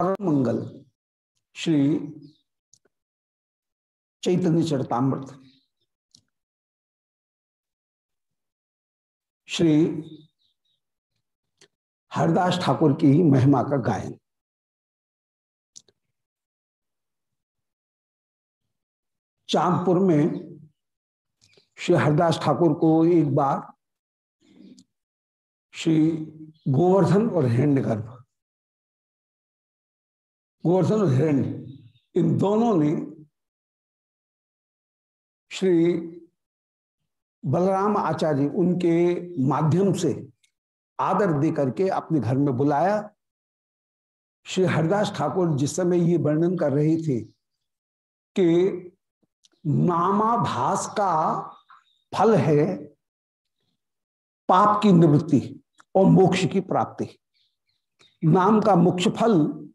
मंगल श्री चैतन्य चरतामृत, श्री हरदास ठाकुर की महिमा का गायन। चांदपुर में श्री हरदास ठाकुर को एक बार श्री गोवर्धन और हिरण्यगर्भ गोवर्धन और हिरण्य। इन दोनों ने श्री बलराम आचार्य उनके माध्यम से आदर दे करके अपने घर में बुलाया। श्री हरदास ठाकुर जिस समय ये वर्णन कर रहे थे कि नामाभास का फल है पाप की निवृत्ति और मोक्ष की प्राप्ति। नाम का मुख्य फल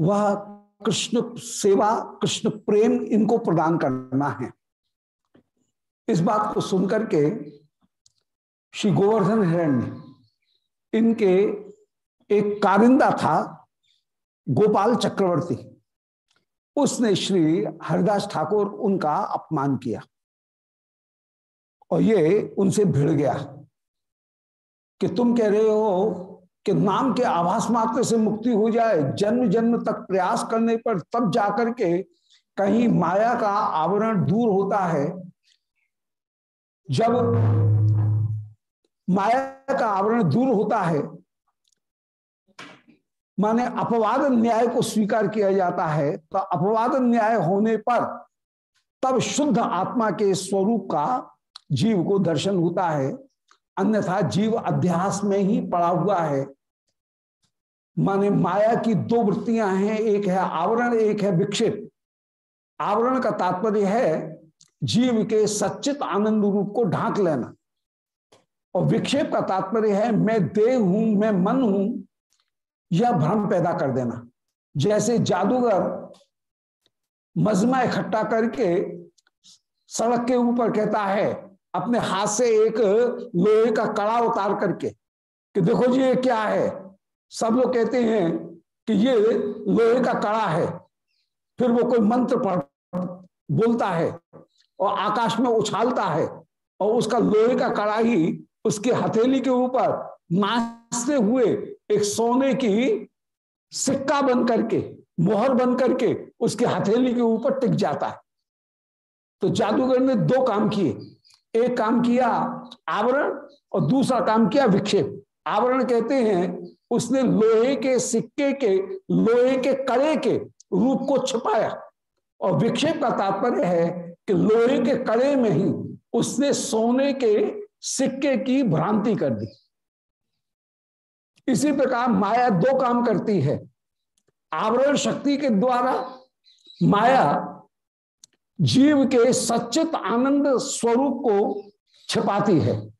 वह कृष्ण सेवा, कृष्ण प्रेम इनको प्रदान करना है। इस बात को सुनकर के श्री गोवर्धन हिरण्य, इनके एक कारिंदा था, गोपाल चक्रवर्ती। उसने श्री हरिदास ठाकुर उनका अपमान किया। और ये उनसे भिड़ गया कि तुम कह रहे हो कि नाम के आभास मात्र से मुक्ति हो जाए जन्म जन्म तक प्रयास करने पर तब जाकर के कहीं माया का आवरण दूर होता है। जब माया का आवरण दूर होता है, माने अपवाद न्याय को स्वीकार किया जाता है तो अपवाद न्याय होने पर तब शुद्ध आत्मा के स्वरूप का जीव को दर्शन होता है। अन्यथा जीव अध्यास में ही पड़ा हुआ है। माने माया की दो वृत्तियाँ हैं, एक है आवरण, एक है विक्षेप आवरण का तात्पर्य है जीव के सच्चित आनंद रूप को ढांक लेना। और विक्षेप का तात्पर्य है, मैं देह हूँ, मैं मन हूँ, यह भ्रम पैदा कर देना। जैसे जादूगर मजमा इकट्ठा करके सड़क के ऊपर कहता है अपने हाथ से एक लोहे का कड़ा उतार करके कि देखो जी ये क्या है। सब लोग कहते हैं कि ये लोहे का कड़ा है। फिर वो कोई मंत्र पढ़, बोलता है और आकाश में उछालता है और उसका लोहे का कड़ा ही उसके हथेली के ऊपर नाचते हुए एक सोने की सिक्का बन करके, मोहर बन करके उसके हथेली के ऊपर टिक जाता है। तो जादूगर ने दो काम किए। एक काम किया, आवरण, और दूसरा काम किया विक्षेप। आवरण कहते हैं, उसने लोहे के सिक्के के, लोहे के कड़े के रूप को छिपाया। और विक्षेप का तात्पर्य है कि लोहे के कड़े में ही उसने सोने के सिक्के की भ्रांति कर दी। इसी प्रकार माया दो काम करती है। आवरण शक्ति के द्वारा, माया जीव के सच्चित आनंद स्वरूप को छिपाती है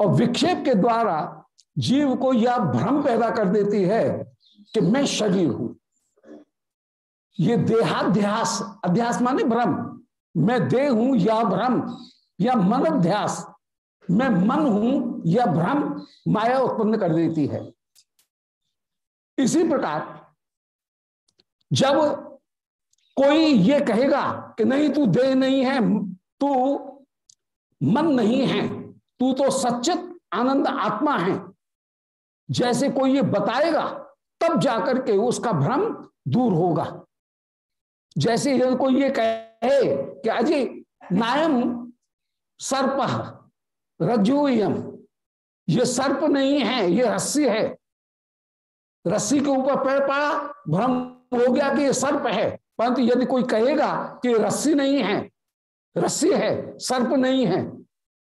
और विक्षेप के द्वारा जीव को यह भ्रम पैदा कर देती है कि मैं शरीर हूँ। ये देहाध्यास, अध्यास माने भ्रम। मैं देह हूँ या भ्रम। या मन अध्यास। मैं मन हूँ या भ्रम माया उत्पन्न कर देती है। इसी प्रकार जब कोई ये कहेगा कि नहीं, तू देह नहीं है, तू मन नहीं है, तू तो सच्चित आनंद आत्मा है। जैसे कोई ये बताएगा, तब जाकर के उसका भ्रम दूर होगा। जैसे यदि कोई ये कहे कि अजय नायम सर्प रज्जुयम, ये सर्प नहीं है, ये रस्सी है। रस्सी के ऊपर पैर पड़ा, भ्रम हो गया कि ये सर्प है। परंतु यदि कोई कहेगा कि रस्सी नहीं है, रस्सी है, सर्प नहीं है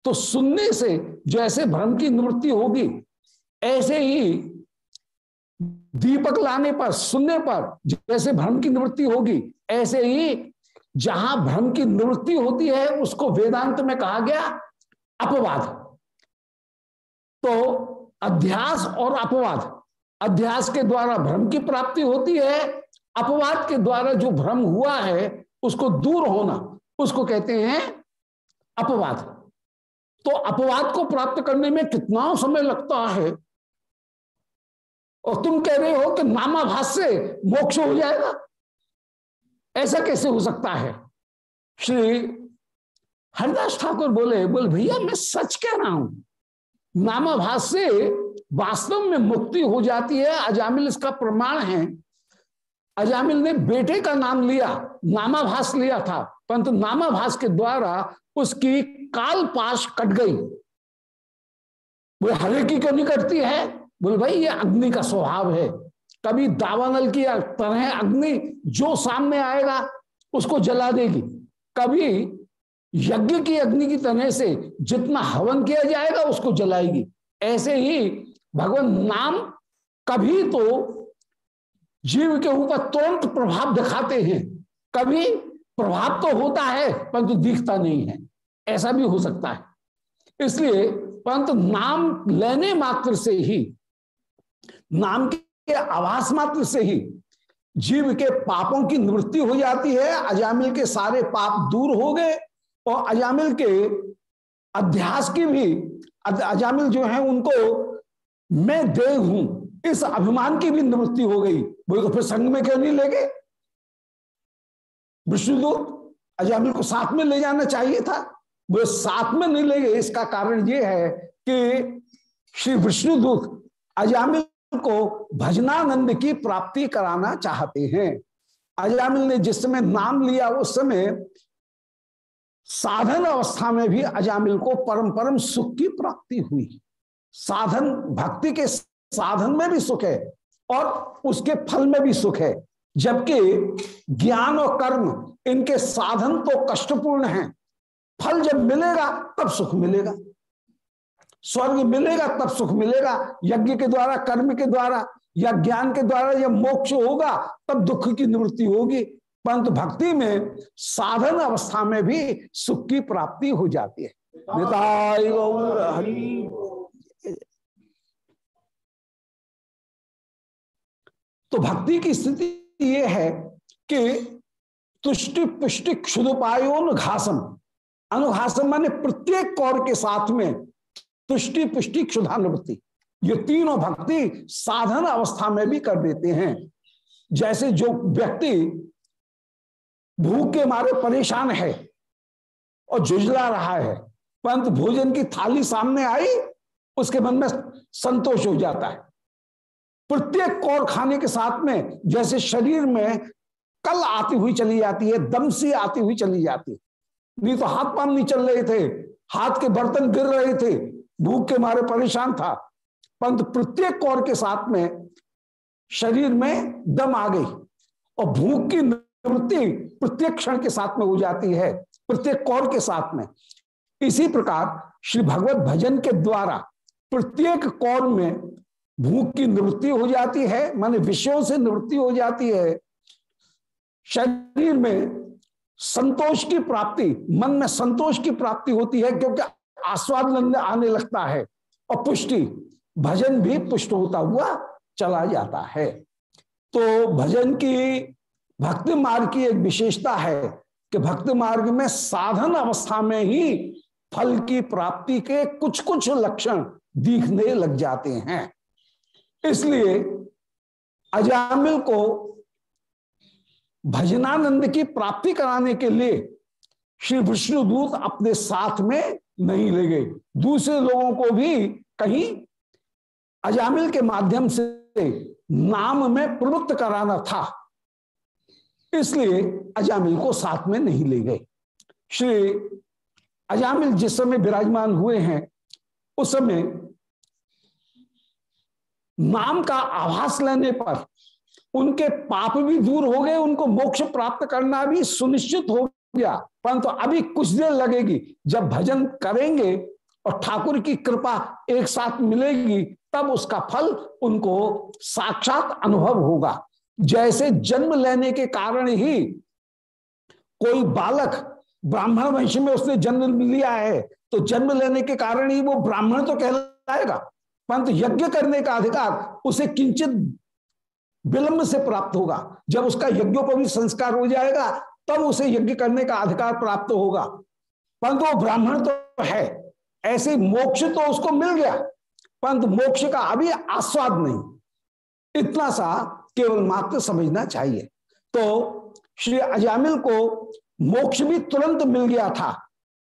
तो सुनने से जैसे भ्रम की निवृत्ति होगी, ऐसे ही दीपक लाने पर, सुनने पर जैसे भ्रम की निवृत्ति होगी, ऐसे ही जहाँ भ्रम की निवृत्ति होती है, उसको वेदांत में कहा गया अपवाद। तो अध्यास और अपवाद, अध्यास के द्वारा भ्रम की प्राप्ति होती है अपवाद के द्वारा जो भ्रम हुआ है, उसको दूर होना, उसको कहते हैं अपवाद। तो अपवाद को प्राप्त करने में कितना समय लगता है? और तुम कह रहे हो कि नामाभास से मोक्ष हो जाएगा? ऐसा कैसे हो सकता है? श्री हरिदास ठाकुर बोले बोले, भैया, मैं सच कह रहा हूँ। नामाभास से वास्तव में मुक्ति हो जाती है, अजामिल इसका प्रमाण है। अजामिल ने बेटे का नाम लिया, नामाभास लिया था, परंतु नामाभास के द्वारा उसकी काल पाश कट गई। बोले हरे की नहीं कटती है? बोले, भाई, ये अग्नि का स्वभाव है। कभी दावानल की तरह अग्नि जो सामने आएगा, उसको जला देगी। कभी यज्ञ की अग्नि की तरह से जितना हवन किया जाएगा, उसको जलाएगी। ऐसे ही भगवान नाम कभी तो जीव के ऊपर तुरंत प्रभाव दिखाते हैं। कभी प्रभाव तो होता है, परंतु दिखता नहीं है। ऐसा भी हो सकता है। इसलिए परंतु नाम लेने मात्र से ही, नाम के आवास मात्र से ही जीव के पापों की निवृत्ति हो जाती है। अजामिल के सारे पाप दूर हो गए और अजामिल के अध्यास की भी, अजामिल जो है, उनको मैं देव हूँ। इस अभिमान की भी निवृत्ति हो गई। बोले तो फिर संग में क्यों नहीं ले गए विष्णुदूत अजामिल को साथ में ले जाना चाहिए था। बोले, साथ में नहीं ले गए इसका कारण यह है कि श्री विष्णुदूत अजामिल को भजनानंद की प्राप्ति कराना चाहते हैं। अजामिल ने जिस समय नाम लिया, उस समय साधन अवस्था में भी अजामिल को परम परम सुख की प्राप्ति हुई। साधन, भक्ति के साधन में भी सुख है और उसके फल में भी सुख है, जबकि ज्ञान और कर्म इनके साधन तो कष्टपूर्ण हैं। फल जब मिलेगा, तब सुख मिलेगा। स्वर्ग मिलेगा, तब सुख मिलेगा। यज्ञ के द्वारा, कर्म के द्वारा या ज्ञान के द्वारा या मोक्ष होगा, तब दुख की निवृत्ति होगी। परंतु भक्ति में साधन अवस्था में भी सुख की प्राप्ति हो जाती है। तो भक्ति की स्थिति ये है कि तुष्टि पुष्टि क्षुदुपायोन घासम। अनुघासम माने प्रत्येक कौर के साथ में तुष्टि पुष्टि क्षुधानुवृत्ति ये तीनों भक्ति साधन अवस्था में भी कर देते हैं। जैसे जो व्यक्ति भूख के मारे परेशान है और झुझला रहा है, परंतु भोजन की थाली सामने आई, उसके मन में संतोष हो जाता है। प्रत्येक कौर खाने के साथ में जैसे शरीर में कल आती हुई चली जाती है, दम सी आती हुई चली जाती है। नहीं तो हाथ पान नहीं चल रहे थे, हाथ के बर्तन गिर रहे थे, भूख के मारे परेशान था। परंतु प्रत्येक कौर के साथ में शरीर में दम आ गई और भूख की निवृत्ति प्रत्येक क्षण के साथ में हो जाती है, प्रत्येक कौर के साथ में। इसी प्रकार श्री भगवत भजन के द्वारा प्रत्येक कौर में भूख की निवृत्ति हो जाती है, माने विषयों से निवृत्ति हो जाती है। शरीर में संतोष की प्राप्ति, मन में संतोष की प्राप्ति होती है क्योंकि आस्वाद आने लगता है और पुष्टि, भजन भी पुष्ट होता हुआ चला जाता है। तो भजन की भक्ति मार्ग की एक विशेषता है कि भक्ति मार्ग में साधन अवस्था में ही फल की प्राप्ति के कुछ कुछ लक्षण दिखने लग जाते हैं। इसलिए अजामिल को भजनानंद की प्राप्ति कराने के लिए श्री विष्णुदूत अपने साथ में नहीं ले गए। दूसरे लोगों को भी कहीं अजामिल के माध्यम से नाम में प्रवृत्त कराना था। इसलिए अजामिल को साथ में नहीं ले गए। श्री अजामिल जिस समय विराजमान हुए हैं, उस समय नाम का आभास लेने पर उनके पाप भी दूर हो गए, उनको मोक्ष प्राप्त करना भी सुनिश्चित हो गया। परंतु तो अभी कुछ देर लगेगी, जब भजन करेंगे और ठाकुर की कृपा एक साथ मिलेगी, तब उसका फल उनको साक्षात अनुभव होगा। जैसे जन्म लेने के कारण ही कोई बालक ब्राह्मण वंश में उसने जन्म लिया है तो जन्म लेने के कारण ही वो ब्राह्मण तो कहलाएगा। परंतु यज्ञ करने का अधिकार उसे किंचित विलंब से प्राप्त होगा। जब उसका यज्ञोपवी संस्कार हो जाएगा, तब उसे यज्ञ करने का अधिकार प्राप्त होगा। परंतु वो ब्राह्मण तो है, ऐसे मोक्ष तो उसको मिल गया, परंतु मोक्ष का अभी आस्वाद नहीं। इतना सा केवल मात्र समझना चाहिए। तो श्री अजामिल को मोक्ष भी तुरंत मिल गया था।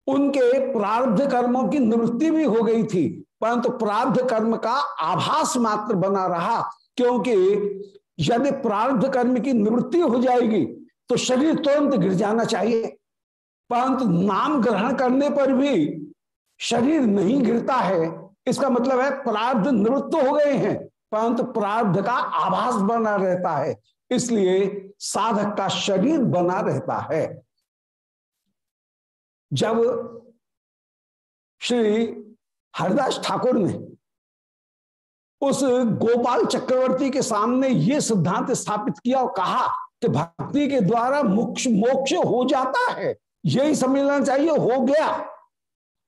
उनके प्रारब्ध कर्मों की निवृत्ति भी हो गई थी। परंतु प्रारब्ध कर्म का आभास मात्र बना रहा, क्योंकि यदि प्रारब्ध कर्म की निवृत्ति हो जाएगी तो शरीर तुरंत गिर जाना चाहिए। परंतु नाम ग्रहण करने पर भी शरीर नहीं गिरता है, इसका मतलब है प्रार्ध निवृत्त हो गए हैं, परंतु प्रार्ध का आभास बना रहता है, इसलिए साधक का शरीर बना रहता है। जब श्री हरिदास ठाकुर ने उस गोपाल चक्रवर्ती के सामने ये सिद्धांत स्थापित किया और कहा कि भक्ति के द्वारा मोक्ष मोक्ष हो जाता है। यही समझना चाहिए, हो गया।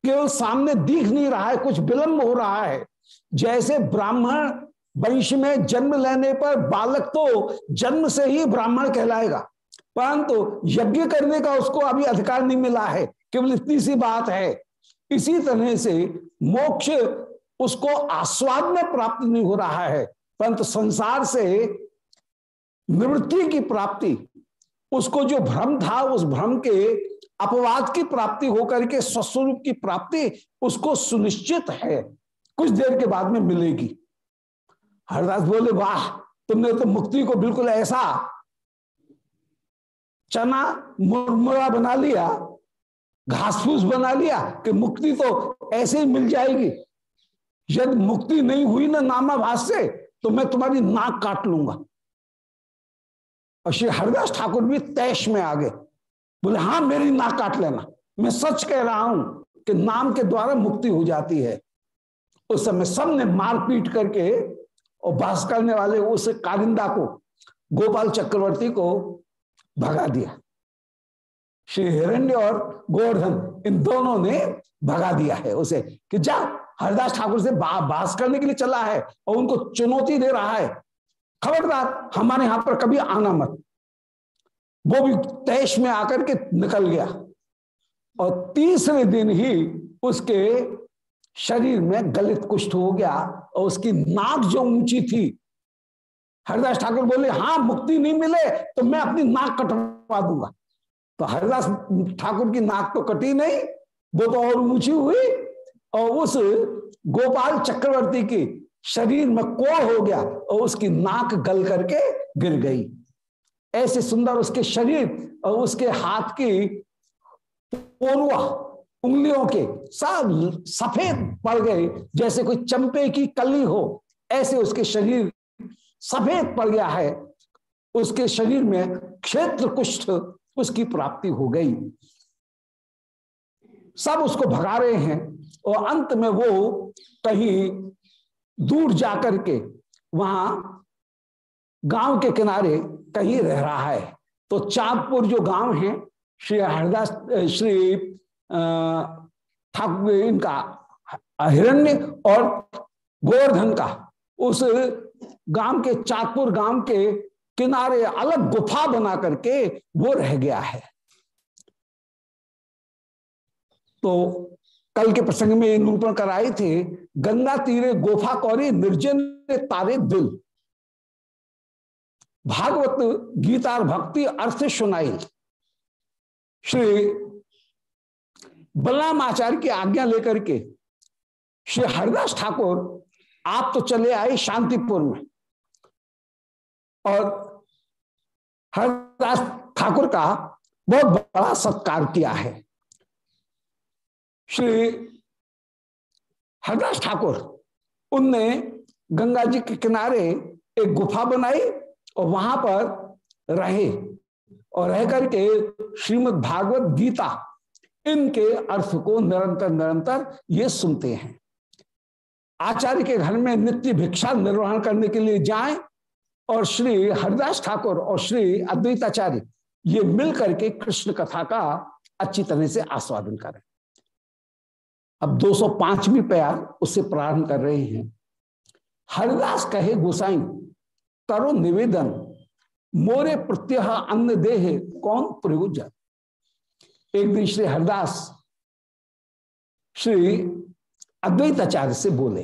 केवल सामने दिख नहीं रहा है, कुछ विलंब हो रहा है। जैसे ब्राह्मण वंश में जन्म लेने पर बालक तो जन्म से ही ब्राह्मण कहलाएगा, परंतु यज्ञ करने का उसको अभी अधिकार नहीं मिला है। केवल इतनी सी बात है इसी तरह से मोक्ष उसको आस्वाद में प्राप्त नहीं हो रहा है, परंतु संसार से निवृत्ति की प्राप्ति, उसको जो भ्रम था, उस भ्रम के अपवाद की प्राप्ति होकर के स्वस्वरूप की प्राप्ति, उसको सुनिश्चित है। कुछ देर के बाद में मिलेगी। हरदास बोले, वाह, तुमने तो मुक्ति को बिल्कुल ऐसा चना मुरमुरा बना लिया घास फूस बना लिया कि मुक्ति तो ऐसे ही मिल जाएगी। यदि मुक्ति नहीं हुई ना नामाभास से तो मैं तुम्हारी नाक काट लूँगा। और श्री हरदास ठाकुर भी तैश में आ गए। बोले हाँ मेरी नाक काट लेना। मैं सच कह रहा हूँ कि नाम के द्वारा मुक्ति हो जाती है। उस समय सबने मारपीट करके और बास करने वाले उस कारिंदा को, गोपाल चक्रवर्ती को भगा दिया। श्री हिरण्य और गोवर्धन इन दोनों ने भगा दिया है उसे कि जा हरिदास ठाकुर से बा, बास करने के लिए चला है और उनको चुनौती दे रहा है। खबरदार हमारे यहाँ पर कभी आना मत। वो भी तैश में आकर के निकल गया। और तीसरे दिन ही उसके शरीर में गलित कुष्ठ हो गया और उसकी नाक जो ऊँची थी हरिदास ठाकुर बोले हाँ मुक्ति नहीं मिले तो मैं अपनी नाक कटवा दूँगा। तो हरिदास ठाकुर की नाक तो कटी नहीं, वो तो और ऊँची हुई और उस गोपाल चक्रवर्ती की शरीर में कोड़ हो गया और उसकी नाक गल करके गिर गई। ऐसे सुंदर उसके शरीर और उसके हाथ की पोरुआ, उंगलियों के सब सफ़ेद पड़ गए, जैसे कोई चंपे की कली हो, ऐसे उसके शरीर सफ़ेद पड़ गया है। उसके शरीर में क्षेत्र कुष्ठ उसकी प्राप्ति हो गई। सब उसको भगा रहे हैं और अंत में वो कहीं दूर जाकर के वहाँ गाँव के किनारे कहीं रह रहा है। तो चांदपुर जो गाँव है, श्री हरदास, श्री ठाकुर इनका हिरण्य और गोवर्धन का, उस गाँव के, चांदपुर गाँव के किनारे अलग गुफा बना करके वो रह गया है। तो कल के प्रसंग में निरूपण कराए थे, गंगा तीरे गोफा कौरी निर्जन तारे दिल। भागवत गीतार भक्ति अर्थ सुनाई। श्री बलराम आचार्य की आज्ञा लेकर के श्री हरिदास ठाकुर, आप तो चले आए शांतिपुर में। और हरिदास ठाकुर का बहुत बड़ा सत्कार किया है। श्री हरदास ठाकुर, उनने गंगा जी के किनारे एक गुफा बनाई और वहाँ पर रहे और रह करके श्रीमद् भागवत गीता, इनके अर्थ को निरंतर निरंतर ये सुनते हैं। आचार्य के घर में नित्य भिक्षा निर्वहन करने के लिए जाएँ और श्री हरिदास ठाकुर और श्री अद्वैताचार्य ये मिल करके कृष्ण कथा का अच्छी तरह से आस्वादन करें अब 205वीं प्यार उससे प्रारंभ कर रहे हैं। हरिदास कहे, गोसाई, करो निवेदन, मोरे प्रत्यह अन्न देह कौन प्रयोजन एक दिन श्री हरिदास श्री अद्वैताचार्य से बोले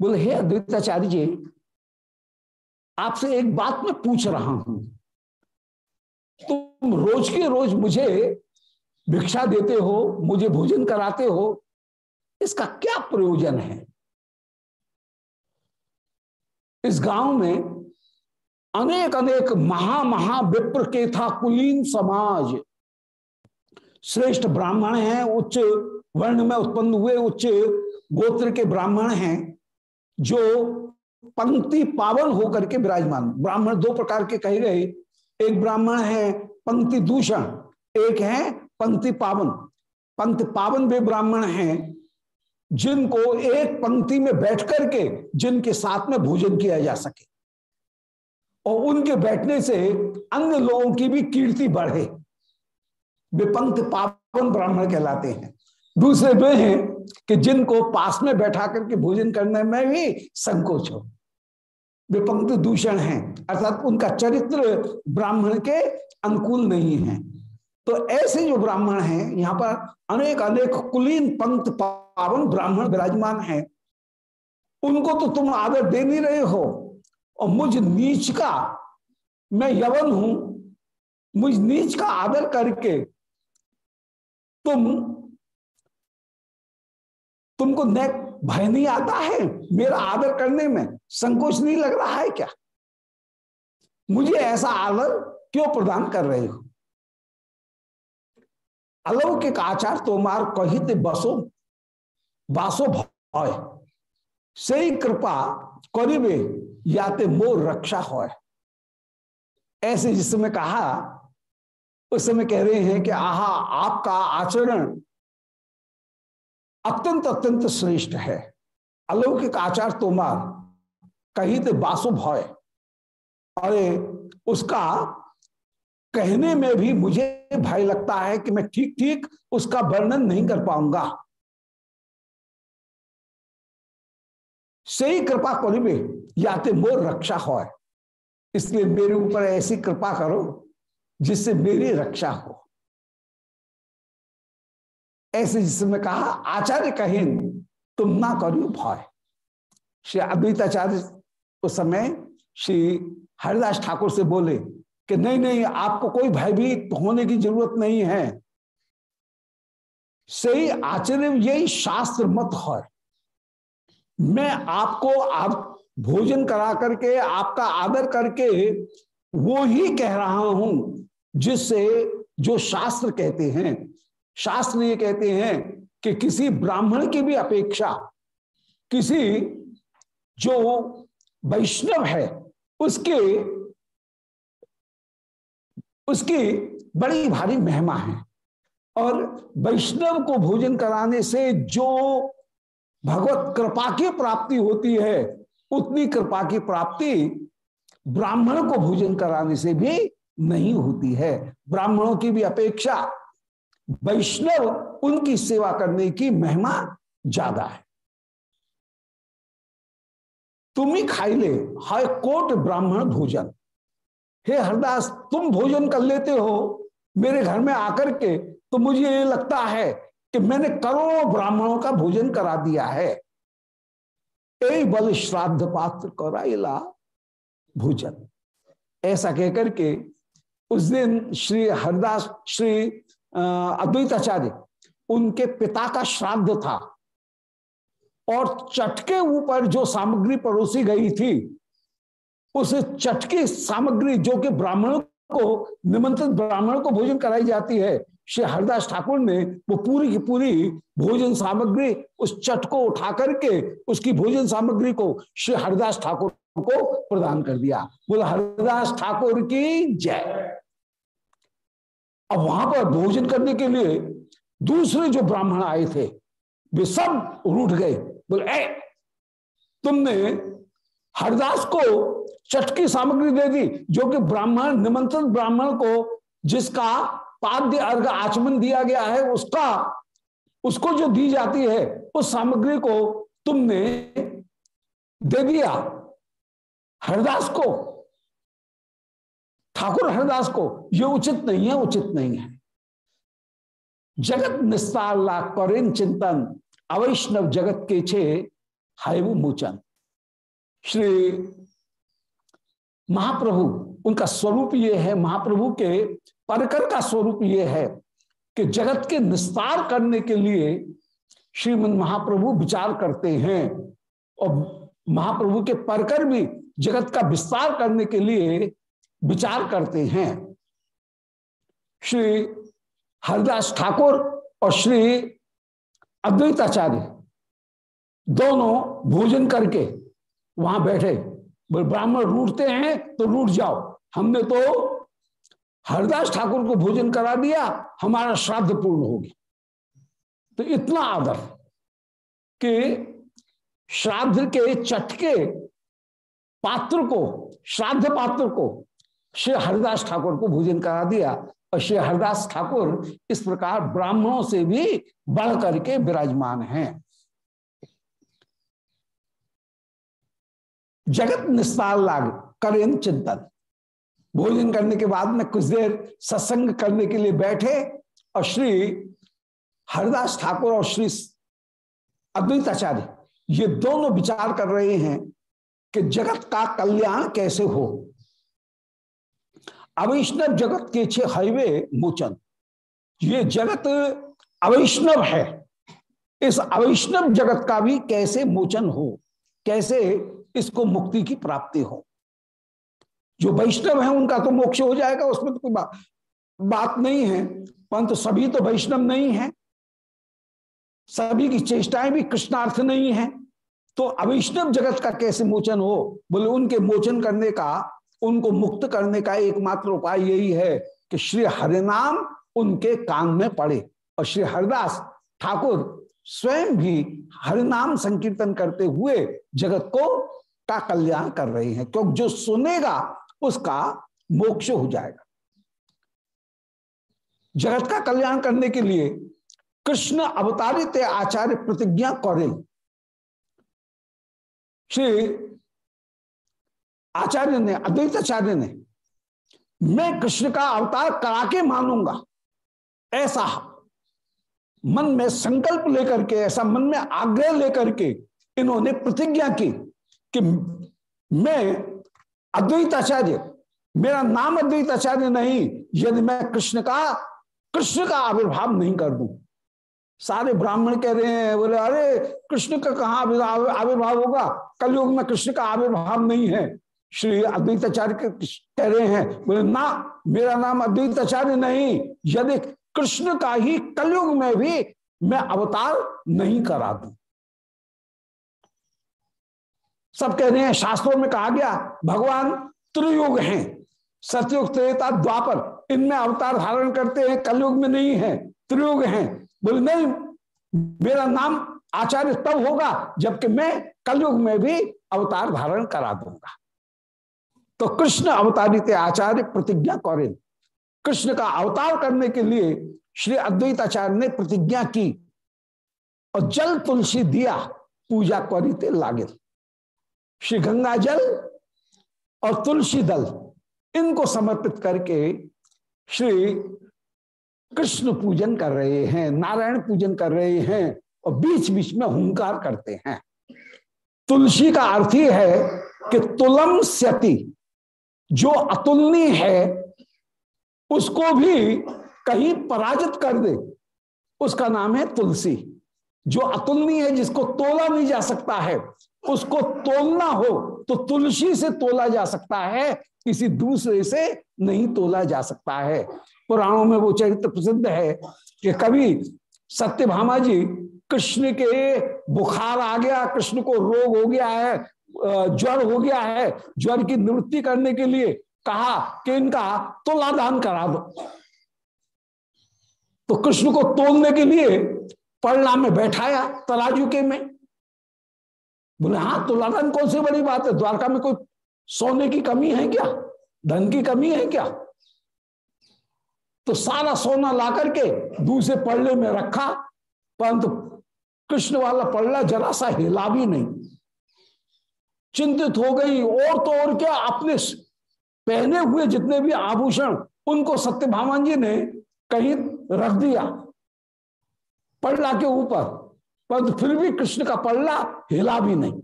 बोले, हे अद्वैताचार्य जी आपसे एक बात मैं पूछ रहा हूँ। तुम रोज के रोज मुझे भिक्षा देते हो, मुझे भोजन कराते हो, इसका क्या प्रयोजन है? इस गाँव में अनेक अनेक महा महा विप्र के था कुलीन समाज, श्रेष्ठ ब्राह्मण हैं, उच्च वर्ण में उत्पन्न हुए, उच्च गोत्र के ब्राह्मण हैं, जो पंक्ति पावन होकर के विराजमान। ब्राह्मण दो प्रकार के कहे गए। एक ब्राह्मण है पंक्ति दूषण, एक है पंक्ति पावन। पंक्ति पावन वे ब्राह्मण हैं जिनको एक पंक्ति में बैठ करके जिनके साथ में भोजन किया जा सके। और उनके बैठने से अन्य लोगों की भी कीर्ति बढ़े। वे पंक्ति पावन ब्राह्मण कहलाते हैं। दूसरे वे हैं कि जिनको पास में बैठा करके भोजन करने में भी संकोच हो। वे पंक्ति दूषण हैं, अर्थात उनका चरित्र ब्राह्मण के अनुकूल नहीं है। तो ऐसे जो ब्राह्मण हैं, यहाँ पर अनेक अनेक कुलीन पंक्त पावन ब्राह्मण विराजमान हैं। उनको तो तुम आदर दे नहीं रहे हो, और मुझ नीच का, मैं यवन हूँ, मुझ नीच का आदर करके तुम, तुमको भय नहीं आता है मेरा आदर करने में? संकोच नहीं लग रहा है क्या? मुझे ऐसा आदर क्यों प्रदान कर रहे हो? अलौकिक आचार तोमार कहित बसो, बासो भय। से कृपा करीबे, याते मोर रक्षा हो ऐसे जिस समय कहा, उस समय कह रहे हैं कि आहा, आपका आचरण अत्यंत अत्यंत श्रेष्ठ है। अलौकिक आचार तोमार, कही तो बासु भय अरे, उसका कहने में भी मुझे भय लगता है कि मैं ठीक ठीक उसका वर्णन नहीं कर पाऊँगा। सही कृपा करिबे याते मोर रक्षा हो इसलिए मेरे ऊपर ऐसी कृपा करो जिससे मेरी रक्षा हो। ऐसे जिसमें कहा, आचार्य कहें, तुम ना करो भय। श्री अद्वैताचार्य उस समय श्री हरिदास ठाकुर से बोले कि, नहीं नहीं, आपको कोई भयभीत होने की ज़रूरत नहीं है। सही आचार्य, यही शास्त्र मत है। मैं आपको आप भोजन करा करके, आपका आदर करके वो ही कह रहा हूँ जिससे जो शास्त्र कहते हैं शास्त्र ये कहते हैं कि किसी ब्राह्मण की भी अपेक्षा किसी जो वैष्णव है, उसके, उसकी बड़ी भारी महिमा है। और वैष्णव को भोजन कराने से जो भगवत कृपा की प्राप्ति होती है, उतनी कृपा की प्राप्ति ब्राह्मण को भोजन कराने से भी नहीं होती है। ब्राह्मणों की भी अपेक्षा वैष्णव उनकी सेवा करने की महिमा ज़्यादा है। तुम ही खाई ले, हाय कोट ब्राह्मण भोजन। हे हरदास, तुम भोजन कर लेते हो। मेरे घर में आकर के तो मुझे ये लगता है कि मैंने करोड़ों ब्राह्मणों का भोजन करा दिया है। ए बल श्राद्ध पात्र कराइला भोजन। ऐसा कहकर के उस दिन श्री हरदास, श्री अद्वैताचार्य उनके पिता का श्राद्ध था। और चटके ऊपर जो सामग्री परोसी गई थी, उस चटकी सामग्री जो कि ब्राह्मणों को, निमंत्रित ब्राह्मणों को भोजन कराई जाती है, श्री हरदास ठाकुर ने वो पूरी की पूरी भोजन सामग्री उस चट को उठा करके उसकी भोजन सामग्री को श्री हरदास ठाकुर को प्रदान कर दिया। बोला, हरदास ठाकुर की जय। अब वहाँ पर भोजन करने के लिए दूसरे जो ब्राह्मण आए थे, वे सब रूठ गए। बोले ए तुमने हरदास को चटकी सामग्री दे दी, जो कि ब्राह्मण, निमंत्रित ब्राह्मण को, जिसका पाद्य अर्घ आचमन दिया गया है, उसका, उसको जो दी जाती है, उस सामग्री को तुमने दे दिया। हरदास को ठाकुर हरदास को, ये उचित नहीं है, उचित नहीं है। जगत निस्तार लाख करें चिंतन, अवैष्णव जगत के छे, हायु मोचन। श्री महाप्रभु, उनका स्वरूप ये है, महाप्रभु के परकर का स्वरूप ये है कि जगत के निस्तार करने के लिए श्रीमद महाप्रभु विचार करते हैं। और महाप्रभु के परकर भी जगत का विस्तार करने के लिए विचार करते हैं। श्री हरदास ठाकुर और श्री अद्वैताचार्य दोनों भोजन करके वहाँ बैठे। ब्राह्मण रूठते हैं तो रूठ जाओ। हमने तो हरदास ठाकुर को भोजन करा दिया, हमारा श्राद्ध पूर्ण होगी तो इतना आदर कि श्राद्ध के चटके पात्र को, श्राद्ध पात्र को श्री हरिदास ठाकुर को भोजन करा दिया और श्री हरिदास ठाकुर इस प्रकार ब्राह्मणों से भी बढ़ करके विराजमान हैं। जगत निस्तार लाग, करें चिंतन। भोजन करने के बाद में कुछ देर सत्संग करने के लिए बैठे और श्री हरिदास ठाकुर और श्री अद्वैताचार्य, ये दोनों विचार कर रहे हैं कि जगत का कल्याण कैसे हो। अवैष्णव जगत के छे हाईवे मोचन। ये जगत अवैष्णव है। इस अवैष्णव जगत का भी कैसे मोचन हो? कैसे इसको मुक्ति की प्राप्ति हो? जो वैष्णव है उनका तो मोक्ष हो जाएगा उसमें तो कोई बा, बात नहीं है। परंतु सभी तो वैष्णव नहीं है। सभी की चेष्टाएँ भी कृष्णार्थ नहीं है। तो अवैष्णव जगत का कैसे मोचन हो? बोले उनके मोचन करने का उनको मुक्त करने का एकमात्र उपाय यही है कि श्री हरिनाम उनके कान में पड़े। और श्री हरिदास ठाकुर स्वयं भी हरिनाम संकीर्तन करते हुए जगत को का कल्याण कर रहे हैं। क्योंकि जो सुनेगा, उसका मोक्ष हो जाएगा। जगत का कल्याण करने के लिए कृष्ण अवतारित आचार्य प्रतिज्ञा करें। श्री आचार्य ने, अद्वैत आचार्य ने, मैं कृष्ण का अवतार करा के मानूँगा। ऐसा मन में संकल्प लेकर के, ऐसा मन में आग्रह लेकर के इन्होंने प्रतिज्ञा की कि मैं अद्वैत आचार्य, मेरा नाम अद्वैत आचार्य नहीं, यदि मैं कृष्ण का कृष्ण का आविर्भाव नहीं कर दू। सारे ब्राह्मण कह रहे हैं, बोले, अरे, कृष्ण का कहा आविर्भाव होगा? कलयुग में कृष्ण का आविर्भाव नहीं है। श्री अद्वैताचार्य कह रहे हैं, बोले, ना, मेरा नाम अद्वैताचार्य नहीं, यदि कृष्ण का ही कलयुग में भी मैं अवतार नहीं करा दू। सब कह रहे हैं, शास्त्रों में कहा गया, भगवान त्रियुग हैं, सतयुग, त्रेता, द्वापर, इनमें अवतार धारण करते हैं, कलयुग में नहीं है, त्रियुग हैं। बोले, नहीं, मेरा नाम आचार्य तब होगा, जबकि मैं कलयुग में भी अवतार धारण करा दूँगा। तो कृष्ण अवतारित आचार्य प्रतिज्ञा करें। कृष्ण का अवतार करने के लिए श्री अद्वैताचार्य ने प्रतिज्ञा की और जल तुलसी दिया, पूजा करीते लागे। श्री गंगा जल और तुलसी दल, इनको समर्पित करके श्री कृष्ण पूजन कर रहे हैं, नारायण पूजन कर रहे हैं और बीच बीच में हुंकार करते हैं। तुलसी का अर्थ ही है कि तुलम स्यति जो अतुलनीय है, उसको भी कहीं पराजित कर दे। उसका नाम है तुलसी। जो अतुलनीय है, जिसको तोला नहीं जा सकता है, उसको तोलना हो तो तुलसी से तोला जा सकता है, किसी दूसरे से नहीं तोला जा सकता है। पुराणों में वो चरित्र प्रसिद्ध है कि कभी सत्यभामा जी, कृष्ण के बुखार आ गया, कृष्ण को रोग हो गया है ज्वर हो गया है। ज्वर की निवृत्ति करने के लिए कहा कि इनका तोला दान करा दो तो कृष्ण को तोलने के लिए पड़ला में बैठाया तराजू के में। बोले हाँ तुलादान कौन सी बड़ी बात है? द्वारका में कोई सोने की कमी है क्या? धन की कमी है क्या? तो सारा सोना ला करके दूसरे पड़ले में रखा, परंतु कृष्ण वाला पड़ला जरा सा हिला भी नहीं। चिंतित हो गई, और तो और क्या? अपने पहने हुए जितने भी आभूषण, उनको सत्य सत्यभामान जी ने कहीं रख दिया। पड़ला के ऊपर, परंतु फिर भी कृष्ण का पल्ला हिला भी नहीं।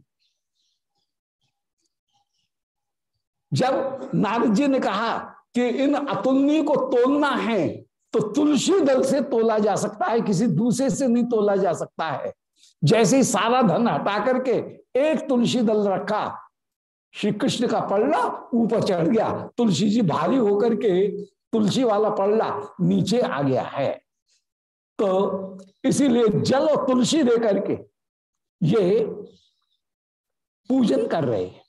जब नारद जी ने कहा कि इन अतुलनी को तोलना है तो तुलसी दल से तोला जा सकता है, किसी दूसरे से नहीं तोला जा सकता है। जैसे ही सारा धन हटा करके एक तुलसी दल रखा श्री कृष्ण का पल्ला ऊपर चढ़ गया। तुलसी जी भारी होकर के तुलसी वाला पल्ला नीचे आ गया है। तो इसीलिए जल और तुलसी दे करके ये पूजन कर रहे हैं।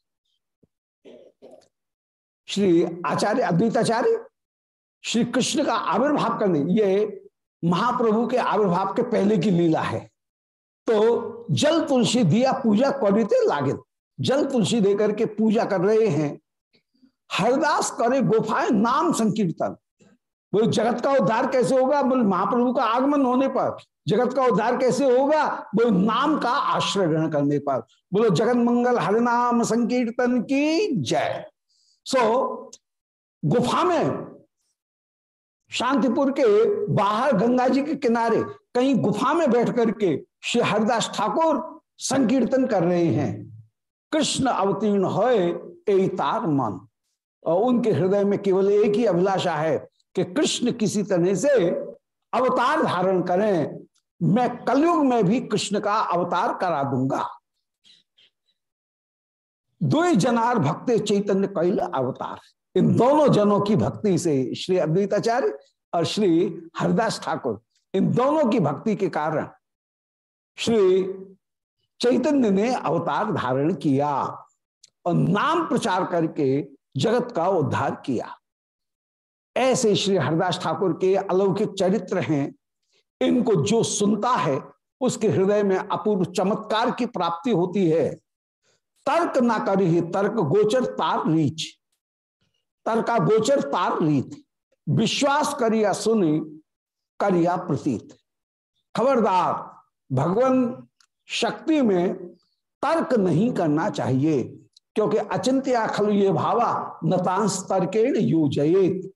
श्री आचार्य, अद्वैताचार्य श्री कृष्ण का आविर्भाव करने, ये महाप्रभु के आविर्भाव के पहले की लीला है। तो जल तुलसी दिया पूजा करिते लागे। जल तुलसी देकर के पूजा कर रहे हैं। हरदास करे गुफाएँ नाम संकीर्तन। बोले, जगत का उद्धार कैसे होगा? बोले, महाप्रभु का आगमन होने पर। जगत का उद्धार कैसे होगा? बोले, नाम का आश्रय ग्रहण करने पर। बोलो जगत मंगल हरिनाम संकीर्तन की जय। सो गुफा में शांतिपुर के बाहर गंगा जी के किनारे कहीं गुफा में बैठ करके श्री हरिदास ठाकुर संकीर्तन कर रहे हैं। कृष्ण अवतीर्ण हो तार मन। और उनके हृदय में केवल एक ही अभिलाषा है कि कृष्ण किसी तरह से अवतार धारण करें, मैं कलयुग में भी कृष्ण का अवतार करा दूँगा। दो जनार भक्त चैतन्य कैल अवतार। इन दोनों जनों की भक्ति से श्री अद्वैताचार्य और श्री हरदास ठाकुर, इन दोनों की भक्ति के कारण श्री चैतन्य ने अवतार धारण किया और नाम प्रचार करके जगत का उद्धार किया। ऐसे श्री हरदास ठाकुर के अलौकिक चरित्र हैं। इनको जो सुनता है, उसके हृदय में अपूर्व चमत्कार की प्राप्ति होती है। तर्क ना कर ही तर्क, गोचर तार रीच तर्का गोचर तार रीत विश्वास करिया सुनी, करिया प्रतीत। खबरदार भगवान शक्ति में तर्क नहीं करना चाहिए, क्योंकि अचिंत्या खलु ये भावा नतांश तर्केण योजित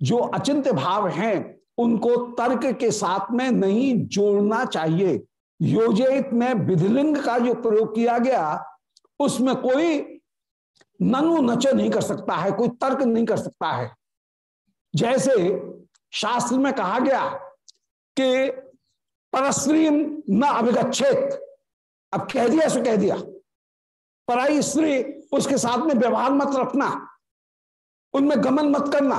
जो अचिंत्य भाव हैं, उनको तर्क के साथ में नहीं जोड़ना चाहिए। योजित में विधिलिंग का जो प्रयोग किया गया, उसमें कोई ननु नच नहीं कर सकता है, कोई तर्क नहीं कर सकता है। जैसे शास्त्र में कहा गया कि परस्त्रीम न अभिगछेत अब कह दिया सो कह दिया। पराई स्त्री, उसके साथ में व्यवहार मत रखना। उनमें गमन मत करना।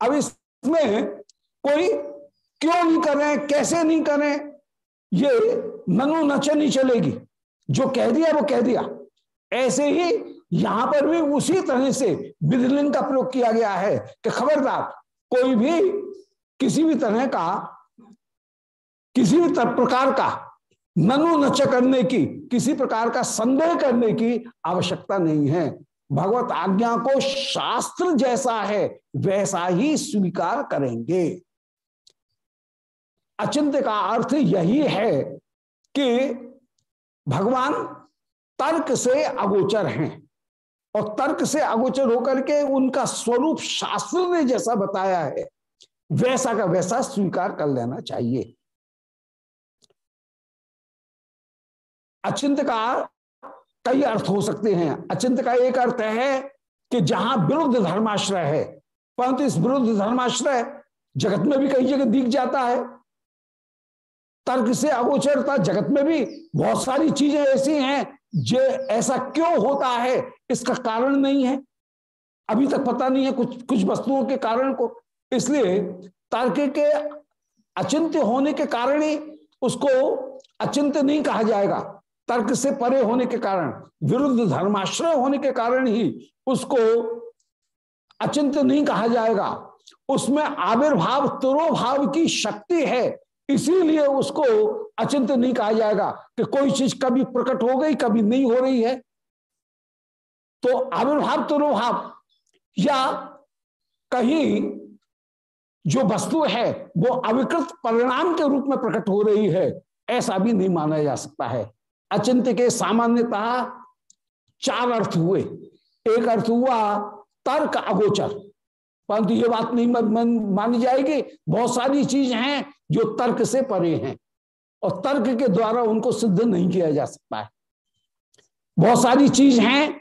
अब इसमें कोई क्यों नहीं करें कैसे नहीं करें ये ननु नच नहीं चलेगी। जो कह दिया, वो कह दिया। ऐसे ही यहाँ पर भी उसी तरह से विधिलिंग का प्रयोग किया गया है कि खबरदार कोई भी किसी भी तरह का किसी भी प्रकार का ननु नच करने की, किसी प्रकार का संदेह करने की आवश्यकता नहीं है। भगवत आज्ञा को शास्त्र जैसा है, वैसा ही स्वीकार करेंगे। अचिंत्य का अर्थ यही है कि भगवान तर्क से अगोचर हैं और तर्क से अगोचर होकर के उनका स्वरूप शास्त्र ने जैसा बताया है, वैसा का वैसा स्वीकार कर लेना चाहिए। अचिंत का कई अर्थ हो सकते हैं। अचिंत का एक अर्थ है कि जहाँ विरुद्ध धर्माश्रय है, परंतु इस विरुद्ध धर्माश्रय जगत में भी कई जगह दिख जाता है। तर्क से अगोचरता, जगत में भी बहुत सारी चीज़ें ऐसी हैं जो ऐसा क्यों होता है, इसका कारण नहीं है। अभी तक पता नहीं है कुछ कुछ वस्तुओं के कारण को। इसलिए तर्क के अचिंत्य होने के कारण ही उसको अचिंत्य नहीं कहा जाएगा। तर्क से परे होने के कारण, विरुद्ध धर्माश्रय होने के कारण ही उसको अचिंत नहीं कहा जाएगा। उसमें आविर्भाव, तुरोभाव की शक्ति है, इसीलिए उसको अचिंत नहीं कहा जाएगा कि कोई चीज़ कभी प्रकट हो गई, कभी नहीं हो रही है। तो आविर्भाव, तुरोभाव या कहीं जो वस्तु है, वो अविकृत परिणाम के रूप में प्रकट हो रही है, ऐसा भी नहीं माना जा सकता है। अचिंत्य के सामान्यतः चार अर्थ हुए। एक अर्थ हुआ तर्क अगोचर। परंतु ये बात नहीं मानी जाएगी, बहुत सारी चीज़ हैं जो तर्क से परे हैं और तर्क के द्वारा उनको सिद्ध नहीं किया जा सकता है। बहुत सारी चीज़ हैं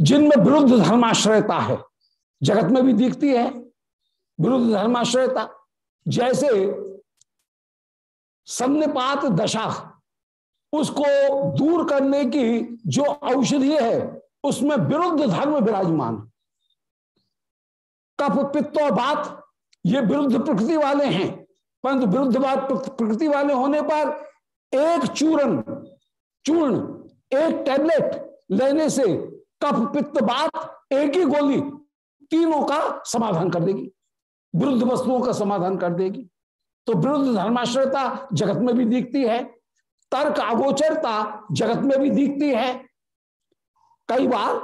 जिनमें विरुद्ध धर्माश्रयता है। जगत में भी दिखती है विरुद्ध धर्माश्रयता। जैसे सन्निपात दशा उसको दूर करने की जो औषधि है, उसमें विरुद्ध धर्म विराजमान। कप पित्त बात, ये विरुद्ध प्रकृति वाले हैं। परंतु विरुद्ध बात प्रकृति वाले होने पर एक चूर्ण चूर्ण, एक टैबलेट लेने से कफ पित्त बात एक ही गोली तीनों का समाधान कर देगी। विरुद्ध वस्तुओं का समाधान कर देगी। तो विरुद्ध धर्माश्रयता जगत में भी दिखती है। तर्क अगोचरता जगत में भी दिखती है। कई बार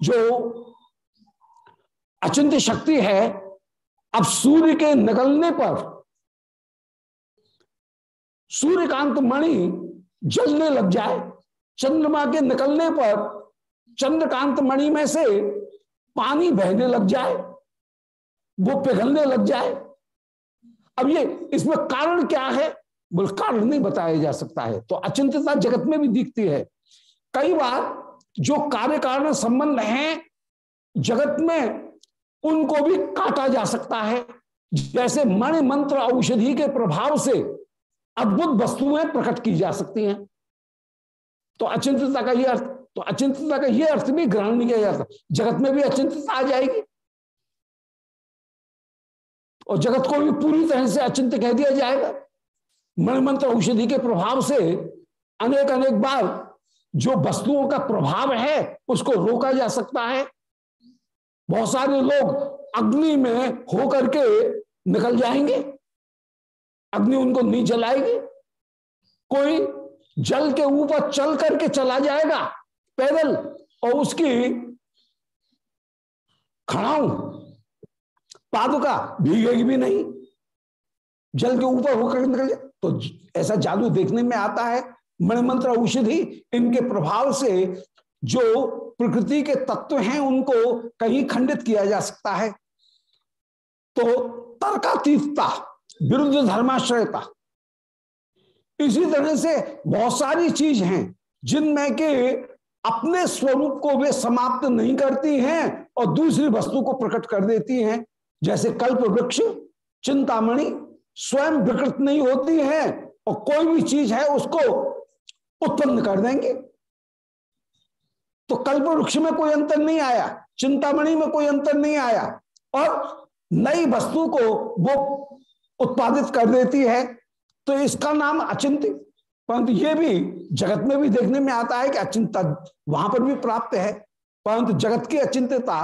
जो अचिंत्य शक्ति है, अब सूर्य के निकलने पर सूर्यकांत मणि जलने लग जाए, चंद्रमा के निकलने पर चंद्रकांत मणि में से पानी बहने लग जाए, वो पिघलने लग जाए। अब ये इसमें कारण क्या है? बोल कारण नहीं बताया जा सकता है। तो अचिंतता जगत में भी दिखती है। कई बार जो कार्य कारण संबंध है, जगत में उनको भी काटा जा सकता है। जैसे मणि मंत्र औषधि के प्रभाव से अद्भुत वस्तुएँ प्रकट की जा सकती हैं। तो अचिंतता का यह अर्थ तो अचिंतता का यह अर्थ भी ग्रहण नहीं किया जाता जगत में भी अचिंतता आ जाएगी। और जगत को भी पूरी तरह से अचिंत कह दिया जाएगा। मणिमंत्र औषधि के प्रभाव से अनेक अनेक बार जो वस्तुओं का प्रभाव है, उसको रोका जा सकता है। बहुत सारे लोग अग्नि में होकर के निकल जाएँगे। अग्नि उनको नहीं जलाएगी। कोई जल के ऊपर चल करके चला जाएगा, पैदल, और उसकी खड़ाऊ, पादुका भीगेगी भी नहीं। जल के ऊपर होकर निकल जाए तो ऐसा जादू देखने में आता है। मणिमंत्र औषधि, इनके प्रभाव से जो प्रकृति के तत्व हैं, उनको कहीं खंडित किया जा सकता है। तो तर्कातीतता, विरुद्ध धर्माश्रयता, इसी तरह से बहुत सारी चीज़ हैं, जिनमें के अपने स्वरूप को वे समाप्त नहीं करती हैं और दूसरी वस्तु को प्रकट कर देती हैं, जैसे कल्प वृक्ष चिंतामणि स्वयं विकृत नहीं होती है और कोई भी चीज़ है उसको उत्पन्न कर देंगे। तो कल्प वृक्ष में कोई अंतर नहीं आया, चिंतामणि में कोई अंतर नहीं आया और नई वस्तु को वो उत्पादित कर देती है। तो इसका नाम अचिंत परंतु ये भी जगत में भी देखने में आता है कि अचिंता वहाँ पर भी प्राप्त है, परंतु जगत की अचिंतता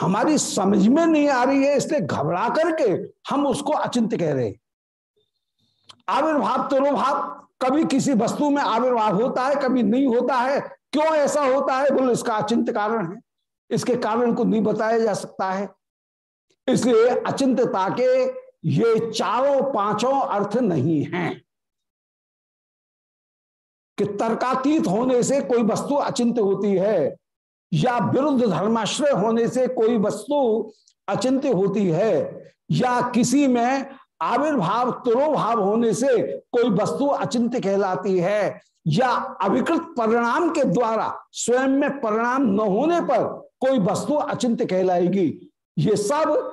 हमारी समझ में नहीं आ रही है, इसलिए घबरा करके हम उसको अचिंत कह रहे आविर्भाव तिरोभाव कभी किसी वस्तु में आविर्भाव होता है, कभी नहीं होता है। क्यों ऐसा होता है? बोलो, इसका अचिंत कारण है। इसके कारण को नहीं बताया जा सकता है। इसलिए अचिंतता के ये चारों पाँचों अर्थ नहीं हैं। कि तर्कातीत होने से कोई वस्तु अचिंत होती है। या विरुद्ध धर्माश्रय होने से कोई वस्तु अचिंत्य होती है, या किसी में आविर्भाव, तुरोभाव होने से कोई वस्तु अचिंत्य कहलाती है, या अविकृत परिणाम के द्वारा, स्वयं में परिणाम न होने पर कोई वस्तु अचिंत्य कहलाएगी। ये सब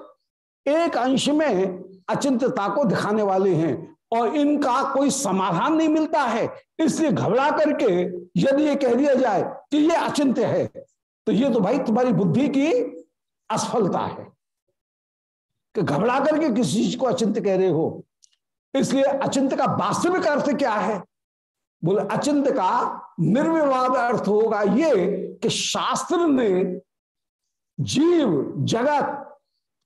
एक अंश में अचिंतता को दिखाने वाले हैं और इनका कोई समाधान नहीं मिलता है। इसलिए घबरा करके यदि ये कह दिया जाए कि ये अचिंत्य है तो ये तो भाई तुम्हारी बुद्धि की असफलता है कि घबरा करके किसी चीज़ को अचिंत कह रहे हो। इसलिए अचिंत का वास्तविक अर्थ क्या है? बोले, अचिंत का निर्विवाद अर्थ होगा ये कि शास्त्र ने जीव, जगत,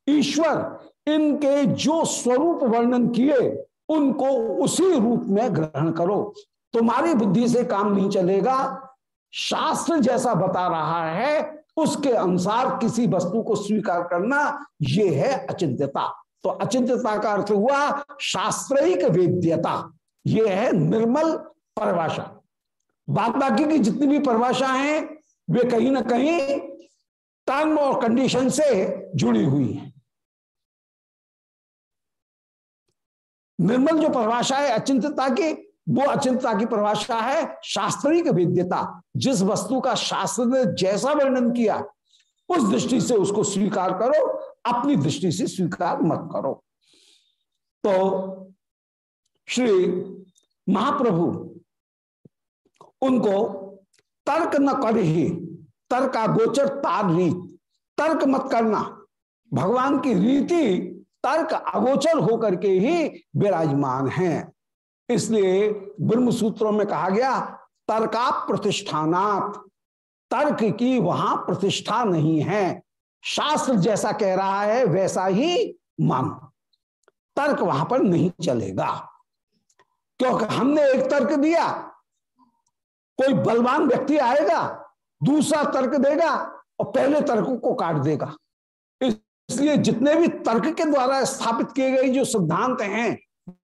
ईश्वर, इनके जो स्वरूप वर्णन किए, उनको उसी रूप में ग्रहण करो। तुम्हारी बुद्धि से काम नहीं चलेगा शास्त्र जैसा बता रहा है, उसके अनुसार किसी वस्तु को स्वीकार करना यह है अचिंत्यता। तो अचिंत्यता का अर्थ हुआ शास्त्रिक वेद्यता। यह है निर्मल परिभाषा। बात बाकी की जितनी भी परिभाषा हैं, वे कहीं ना कहीं टर्म और कंडीशन से जुड़ी हुई है। निर्मल जो परिभाषा है अचिंत्यता की वो अचिंतता की परिभाषा है शास्त्रीय वेद्यता। जिस वस्तु का शास्त्र ने जैसा वर्णन किया, उस दृष्टि से उसको स्वीकार करो, अपनी दृष्टि से स्वीकार मत करो। तो श्री महाप्रभु उनको तर्क न कर ही, तर्क गोचर तार रीत तर्क मत करना। भगवान की रीति तर्क अगोचर होकर के ही विराजमान है। इसलिए ब्रह्म सूत्रों में कहा गया, तर्का प्रतिष्ठानात। तर्क की वहाँ प्रतिष्ठा नहीं है। शास्त्र जैसा कह रहा है, वैसा ही मान। तर्क वहाँ पर नहीं चलेगा। क्योंकि हमने एक तर्क दिया, कोई बलवान व्यक्ति आएगा, दूसरा तर्क देगा और पहले तर्क को काट देगा। इसलिए जितने भी तर्क के द्वारा स्थापित किए गए जो सिद्धांत हैं,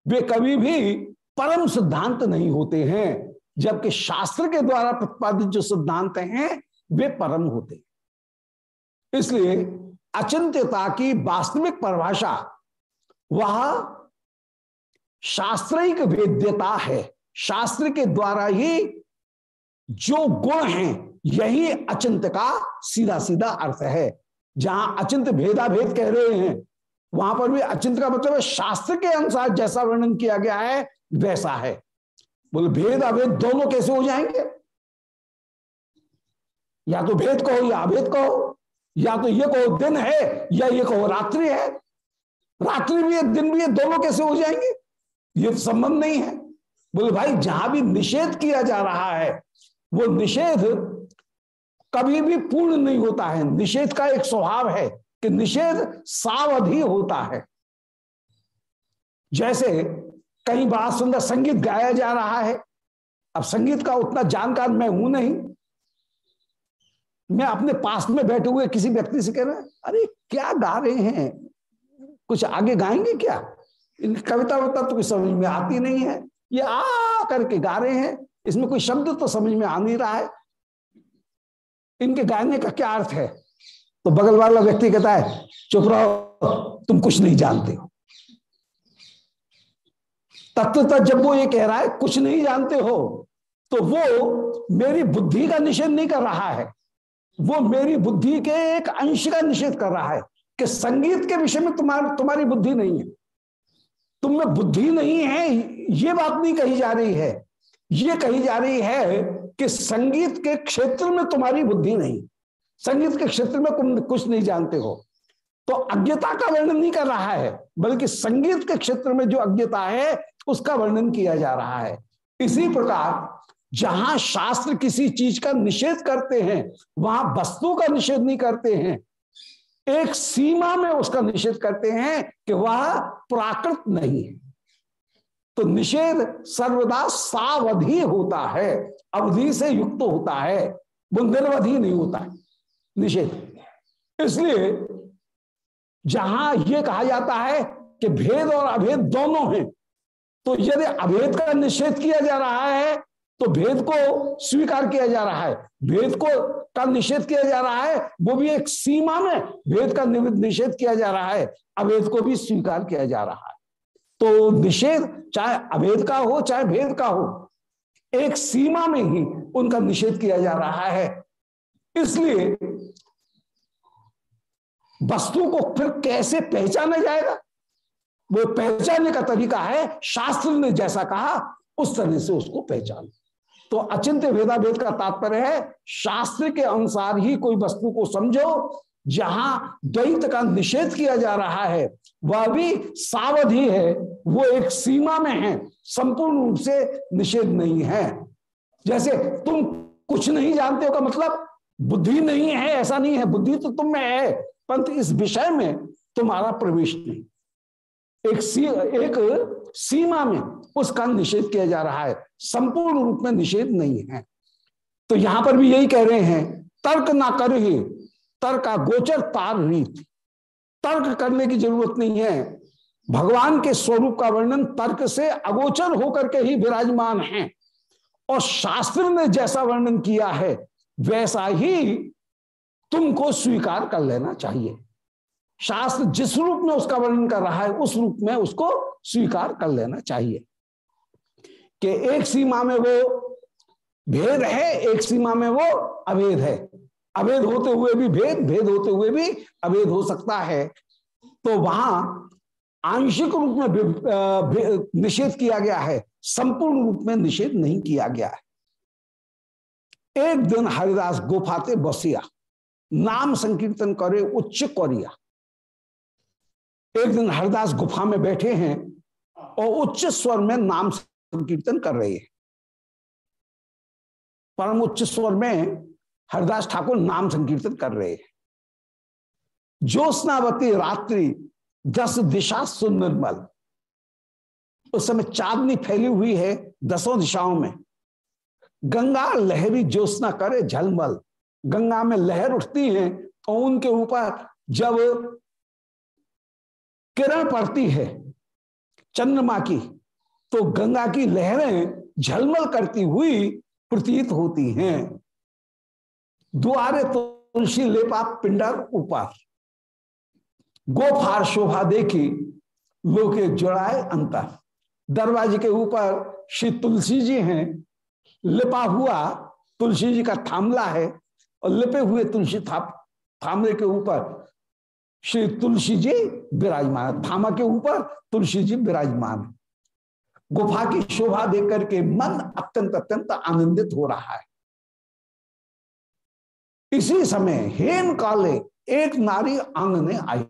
वे कभी भी परम सिद्धांत नहीं होते हैं, जबकि शास्त्र के द्वारा प्रतिपादित जो सिद्धांत हैं, वे परम होते हैं। इसलिए अचिंत्यता की वास्तविक परिभाषा, वह शास्त्रिक वेद्यता है। शास्त्र के द्वारा ही जो गुण हैं, यही अचिंत का सीधा सीधा अर्थ है। जहाँ अचिंत भेदा भेद कह रहे हैं, वहाँ पर भी अचिंत का मतलब है शास्त्र के अनुसार जैसा वर्णन किया गया है वैसा है। बोले भेद अभेद दोनों कैसे हो जाएँगे? या तो भेद कहो या अभेद कहो। या तो ये कहो दिन है या ये कहो रात्रि है। रात्रि भी है, दिन भी है, दोनों कैसे हो जाएँगे? ये तो संबंध नहीं है। बोले, भाई, जहाँ भी निषेध किया जा रहा है, वो निषेध कभी भी पूर्ण नहीं होता है। निषेध का एक स्वभाव है कि निषेध सावधि होता है। जैसे कई बड़ा सुंदर संगीत गाया जा रहा है। अब संगीत का उतना जानकार मैं हूँ नहीं। मैं अपने पास में बैठे हुए किसी व्यक्ति से कह रहे अरे, क्या गा रहे हैं? कुछ आगे गाएँगे क्या? इनकी कविता वविता तो कुछ समझ में आती नहीं है। ये आ करके गा रहे हैं। इसमें कोई शब्द तो समझ में आ नहीं रहा है। इनके गाने का क्या अर्थ है? तो बगल वाला व्यक्ति कहता है, चुप रहो, तुम कुछ नहीं जानते हो। तत्वतः जब वो ये कह रहा है, कुछ नहीं जानते हो तो वो मेरी बुद्धि का निषेध नहीं कर रहा है। वो मेरी बुद्धि के एक अंश का निषेध कर रहा है कि संगीत के विषय में तुम्हारी तुम्हारी बुद्धि नहीं है। तुम में बुद्धि नहीं है, ये बात नहीं कही जा रही है। ये कही जा रही है कि संगीत के क्षेत्र में तुम्हारी बुद्धि नहीं। संगीत के क्षेत्र में तुम कुछ नहीं जानते हो। तो अज्ञता का वर्णन नहीं कर रहा है, बल्कि संगीत के क्षेत्र में जो अज्ञता है उसका वर्णन किया जा रहा है। इसी प्रकार, जहाँ शास्त्र किसी चीज़ का निषेध करते हैं, वहाँ वस्तु का निषेध नहीं करते हैं। एक सीमा में उसका निषेध करते हैं कि वह प्राकृत नहीं है। तो निषेध सर्वदा सावधि होता है, अवधि से युक्त तो होता है वो निर्वधि नहीं होता है, निषेध। इसलिए जहाँ यह कहा जाता है कि भेद और अभेद दोनों हैं तो यदि अभेद का निषेध किया जा रहा है तो भेद को स्वीकार किया जा रहा है। भेद को, का निषेध किया जा रहा है, वो भी एक सीमा में भेद का निषेध किया जा रहा है, अभेद को भी स्वीकार किया जा रहा है। तो निषेध चाहे अभेद का हो, चाहे भेद का हो, एक सीमा में ही उनका निषेध किया जा रहा है। इसलिए वस्तु को फिर कैसे पहचाना जाएगा? वो पहचानने का तरीका है, शास्त्र ने जैसा कहा, उस तरह से उसको पहचान। तो अचिंत्य भेदाभेद का तात्पर्य है, शास्त्र के अनुसार ही कोई वस्तु को समझो, जहाँ द्वैत का निषेध किया जा रहा है, वह भी सावधि है वो एक सीमा में है, संपूर्ण रूप से निषेध नहीं है। जैसे तुम कुछ नहीं जानते हो का मतलब बुद्धि नहीं है, ऐसा नहीं है, बुद्धि तो तुम में है, परंतु इस विषय में तुम्हारा प्रवेश नहीं। एक सी, एक सीमा में उसका निषेध किया जा रहा है। संपूर्ण रूप में निषेध नहीं है। तो यहाँ पर भी यही कह रहे हैं तर्क ना कर ही तर्क गोचर तार रीत। तर्क करने की ज़रूरत नहीं है। भगवान के स्वरूप का वर्णन तर्क से अगोचर होकर के ही विराजमान है। और शास्त्र ने जैसा वर्णन किया है वैसा ही तुमको स्वीकार कर लेना चाहिए। शास्त्र जिस रूप में उसका वर्णन कर रहा है, उस रूप में उसको स्वीकार कर लेना चाहिए। कि एक सीमा में वो भेद है, एक सीमा में वो अभेद है। अभेद होते हुए भी भेद भेद होते हुए भी अभेद हो सकता है। तो वहाँ आंशिक रूप में निषेध किया गया है, संपूर्ण रूप में निषेध नहीं किया गया है। एक दिन हरिदास गुफाते बसिया, नाम संकीर्तन करे, उच्च कौरिया। एक दिन हरिदास गुफा में बैठे हैं और उच्च स्वर में नाम संकीर्तन कर रहे हैं। परम उच्च स्वर में हरिदास ठाकुर नाम संकीर्तन कर रहे हैं। ज्योत्नावती रात्रि दस दिशा सुनिर्मल उस समय चांदनी फैली हुई है दसों दिशाओं में। गंगा लहरी ज्योत्ना करे झलमल। गंगा में लहर उठती है और उनके ऊपर जब किरण पड़ती है, चंद्रमा की तो गंगा की लहरें झलमल करती हुई प्रतीत होती हैं। द्वारे तुलसी लेपा पिंडर ऊपर गोफार शोभा देखी, लोके जुड़ाए अंतर। दरवाजे के ऊपर श्री तुलसी जी हैं। लिपा हुआ तुलसी जी का थामला है और लिपे हुए तुलसी था थामले के ऊपर श्री तुलसी जी विराजमान। थामा के ऊपर तुलसी जी विराजमान। गुफा की शोभा देख करके मन अत्यंत अत्यंत आनंदित हो रहा है। इसी समय हेन काले एक नारी आंगने आई।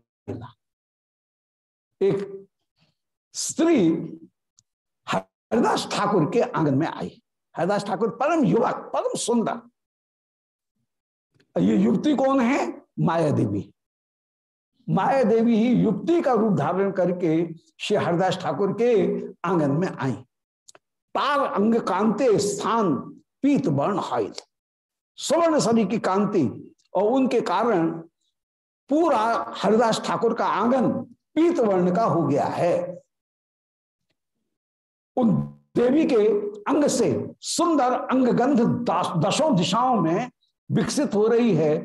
एक स्त्री हरिदास ठाकुर के आँगन में आई। हरिदास ठाकुर, परम युवक, परम सुंदर। ये युवती कौन है? माया देवी माया देवी ही युक्ति का रूप धारण करके श्री हरदास ठाकुर के आँगन में आई। तार अंग कांते स्थान पीत वर्ण हाइल स्वर्ण शनि की कांति और उनके कारण पूरा हरिदास ठाकुर का आँगन पीत वर्ण का हो गया है। उन देवी के अंग से सुंदर अंग गंध दशों दिशाओं में विकसित हो रही है।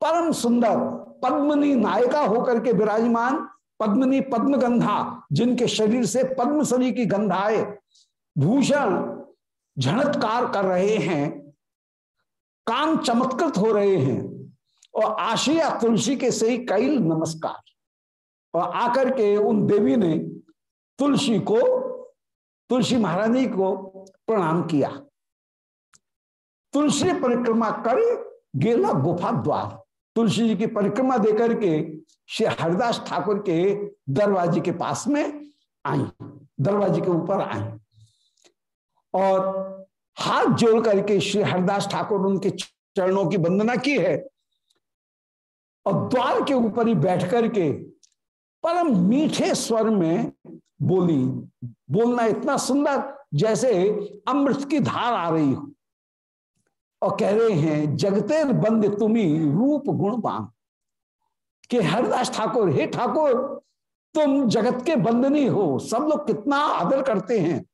परम सुंदर पद्मनी नायिका होकर के विराजमान, पद्मनी पद्मगंधा, जिनके शरीर से पद्म पद्मसरी की गंधाए भूषण झणत्कार कर रहे हैं, कान चमत्कृत हो रहे हैं, और आशिया तुलसी के से ही कई नमस्कार। और आकर के उन देवी ने तुलसी को, तुलसी महारानी को प्रणाम किया। तुलसी परिक्रमा कर, गेला गुफा द्वार। तुलसी जी की परिक्रमा देकर के श्री हरिदास ठाकुर के दरवाजे के पास में आई, दरवाजे के ऊपर आई। और हाथ जोड़ करके श्री हरिदास ठाकुर उनके चरणों की वंदना की है और द्वार के ऊपर ही बैठ करके परम मीठे स्वर में बोली, बोलना इतना सुंदर जैसे अमृत की धार आ रही हो। और कह रहे हैं जगते बंद तुम्हें रूप गुण गुणवान के हरदास ठाकुर, हे ठाकुर, तुम जगत के बंदनी हो। सब लोग कितना आदर करते हैं।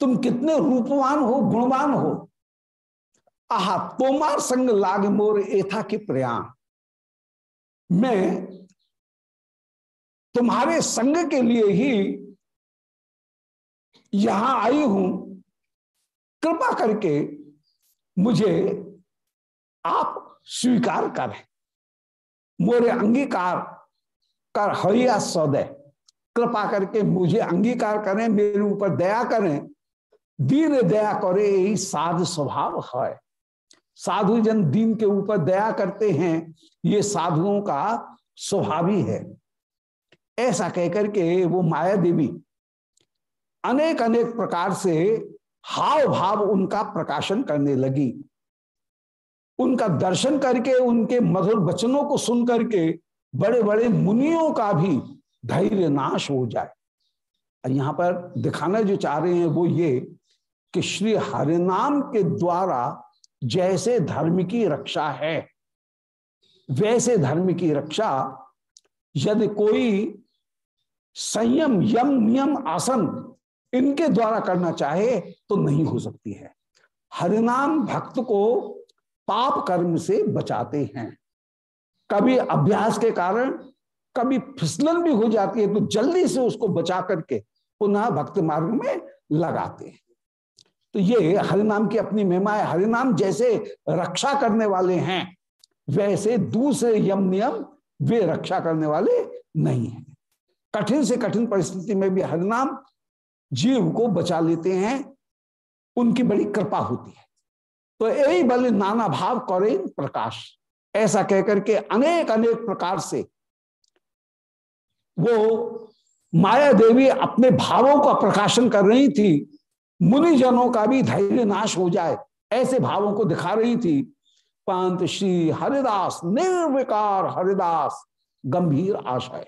तुम कितने रूपवान हो, गुणवान हो। आहा, तोमार संग लाग मोर एथा के प्रयाण। मैं तुम्हारे संग के लिए ही यहाँ आई हूँ। कृपा करके मुझे आप स्वीकार करें। मोरे अंगीकार कर हरिया सौदय कृपा करके मुझे अंगीकार करें, मेरे ऊपर दया करें। दीन दया करे, यही साधु स्वभाव है। साधु जन दीन के ऊपर दया करते हैं, ये साधुओं का स्वभाव ही है। ऐसा कहकर के वो माया देवी अनेक अनेक प्रकार से हाव भाव उनका प्रकाशन करने लगी। उनका दर्शन करके, उनके मधुर वचनों को सुन करके बड़े बड़े मुनियों का भी धैर्य नाश हो जाए। यहाँ पर दिखाना जो चाह रहे हैं वो ये कि श्री हरिनाम के द्वारा जैसे धर्म की रक्षा है, वैसे धर्म की रक्षा, यदि कोई संयम, यम, नियम, आसन इनके द्वारा करना चाहे तो नहीं हो सकती है। हरिनाम भक्त को पाप कर्म से बचाते हैं। कभी अभ्यास के कारण कभी फिसलन भी हो जाती है तो जल्दी से उसको बचा करके पुनः भक्त मार्ग में लगाते हैं। तो ये हरिनाम की अपनी महिमा है। हरिनाम जैसे रक्षा करने वाले हैं, वैसे दूसरे यम नियम वे रक्षा करने वाले नहीं है। कठिन से कठिन परिस्थिति में भी हरिनाम जीव को बचा लेते हैं, उनकी बड़ी कृपा होती है। तो यही बल नाना भाव करे प्रकाश। ऐसा कहकर के अनेक अनेक प्रकार से वो माया देवी अपने भावों का प्रकाशन कर रही थी। मुनिजनों का भी धैर्य नाश हो जाए, ऐसे भावों को दिखा रही थी। पंत श्री हरिदास, निर्विकार हरिदास, गंभीर आशय।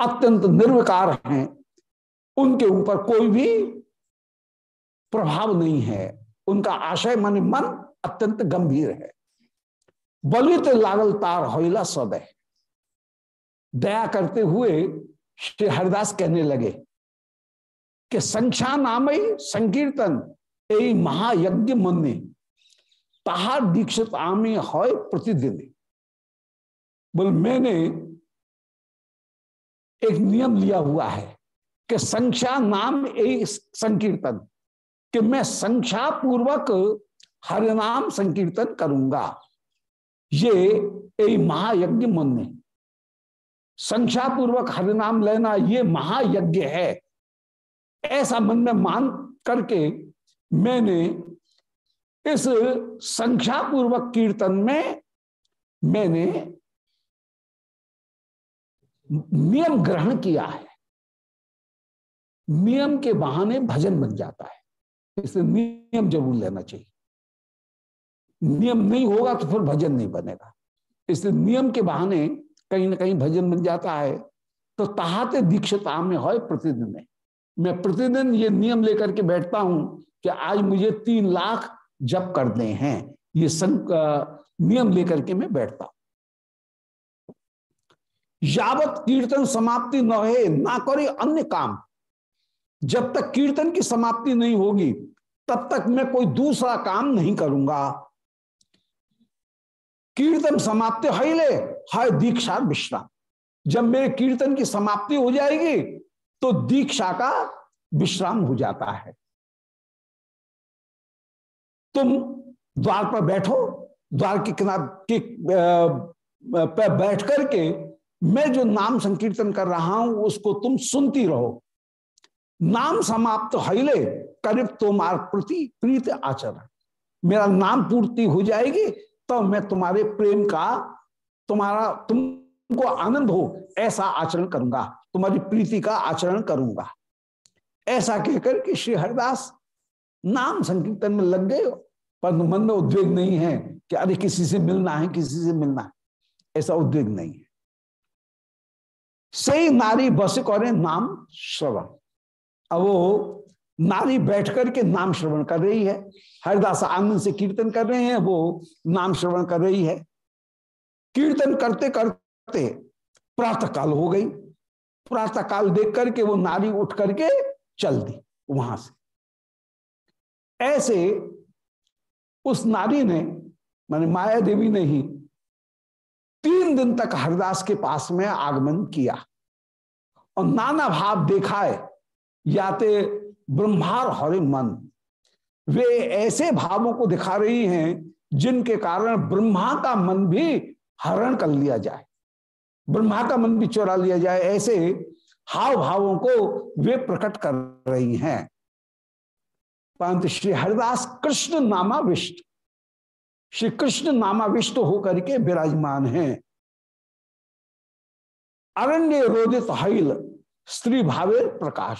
अत्यंत निर्विकार हैं। उनके ऊपर कोई भी प्रभाव नहीं है। उनका आशय, मन मन अत्यंत गंभीर है। बलित लागल तार होइला सदै दया करते हुए श्री हरिदास कहने लगे कि संख्या नामय संकीर्तन, ए महायज्ञ मन ने तहार दीक्षित आमे हो प्रतिदिन। बोल, मैंने एक नियम लिया हुआ है। कि संख्या नाम ए संकीर्तन, कि मैं संख्या पूर्वक हरिनाम संकीर्तन करूँगा। ये एक महायज्ञ मन संख्या पूर्वक हरिनाम लेना ये महायज्ञ है। ऐसा मन में मान करके मैंने इस संख्या पूर्वक कीर्तन में मैंने नियम ग्रहण किया है। नियम के बहाने भजन बन जाता है। इसलिए नियम ज़रूर लेना चाहिए। नियम नहीं होगा तो फिर भजन नहीं बनेगा। इसलिए नियम के बहाने कहीं ना कहीं भजन बन जाता है। तो तहाते दीक्षित में हो प्रतिदिन मैं। प्रतिदिन ये नियम लेकर के बैठता हूँ कि आज मुझे तीन लाख जप करने हैं। ये संक, नियम लेकर के मैं बैठता हूँ। यावत कीर्तन समाप्ति न है ना करे अन्य काम। जब तक कीर्तन की समाप्ति नहीं होगी, तब तक मैं कोई दूसरा काम नहीं करूँगा। कीर्तन समाप्ति ले, हाय दीक्षा विश्राम जब मेरे कीर्तन की समाप्ति हो जाएगी तो दीक्षा का विश्राम हो जाता है। तुम द्वार पर बैठो, द्वार के किनार के पर बैठ करके मैं जो नाम संकीर्तन कर रहा हूँ, उसको तुम सुनती रहो। नाम समाप्त हिले करीब तुम्हार प्रति प्रीत आचरण। मेरा नाम पूर्ति हो जाएगी तो मैं तुम्हारे प्रेम का, तुम्हारा, तुमको आनंद हो, ऐसा आचरण करूँगा। तुम्हारी प्रीति का आचरण करूँगा। ऐसा कहकर कि श्री हरिदास नाम संकीर्तन में लग गए पर मन में उद्वेग नहीं है कि अरे किसी से मिलना है, किसी से मिलना है। ऐसा उद्वेग नहीं है। सही नारी बस करे नाम श्रवण। अब वो नारी बैठ करके नाम श्रवण कर रही है। हरिदास आनंद से कीर्तन कर रहे हैं, वो नाम श्रवण कर रही है। कीर्तन करते करते प्रातः काल हो गई। प्रातः काल देख करके वो नारी उठ करके चल दी वहाँ से। ऐसे उस नारी ने, माने माया देवी ने ही तीन दिन तक हरिदास के पास में आगमन किया। और नाना भाव देखाए याते ब्रह्मार हरि मन। वे ऐसे भावों को दिखा रही हैं, जिनके कारण ब्रह्मा का मन भी हरण कर लिया जाए। ब्रह्मा का मन भी चुरा लिया जाए, ऐसे हाव भावों को वे प्रकट कर रही हैं। परंतु श्री हरिदास कृष्ण नामाविष्ट, श्री कृष्ण नामाविष्ट होकर के विराजमान हैं। अरण्य रोदित हईल, स्त्री भावे प्रकाश।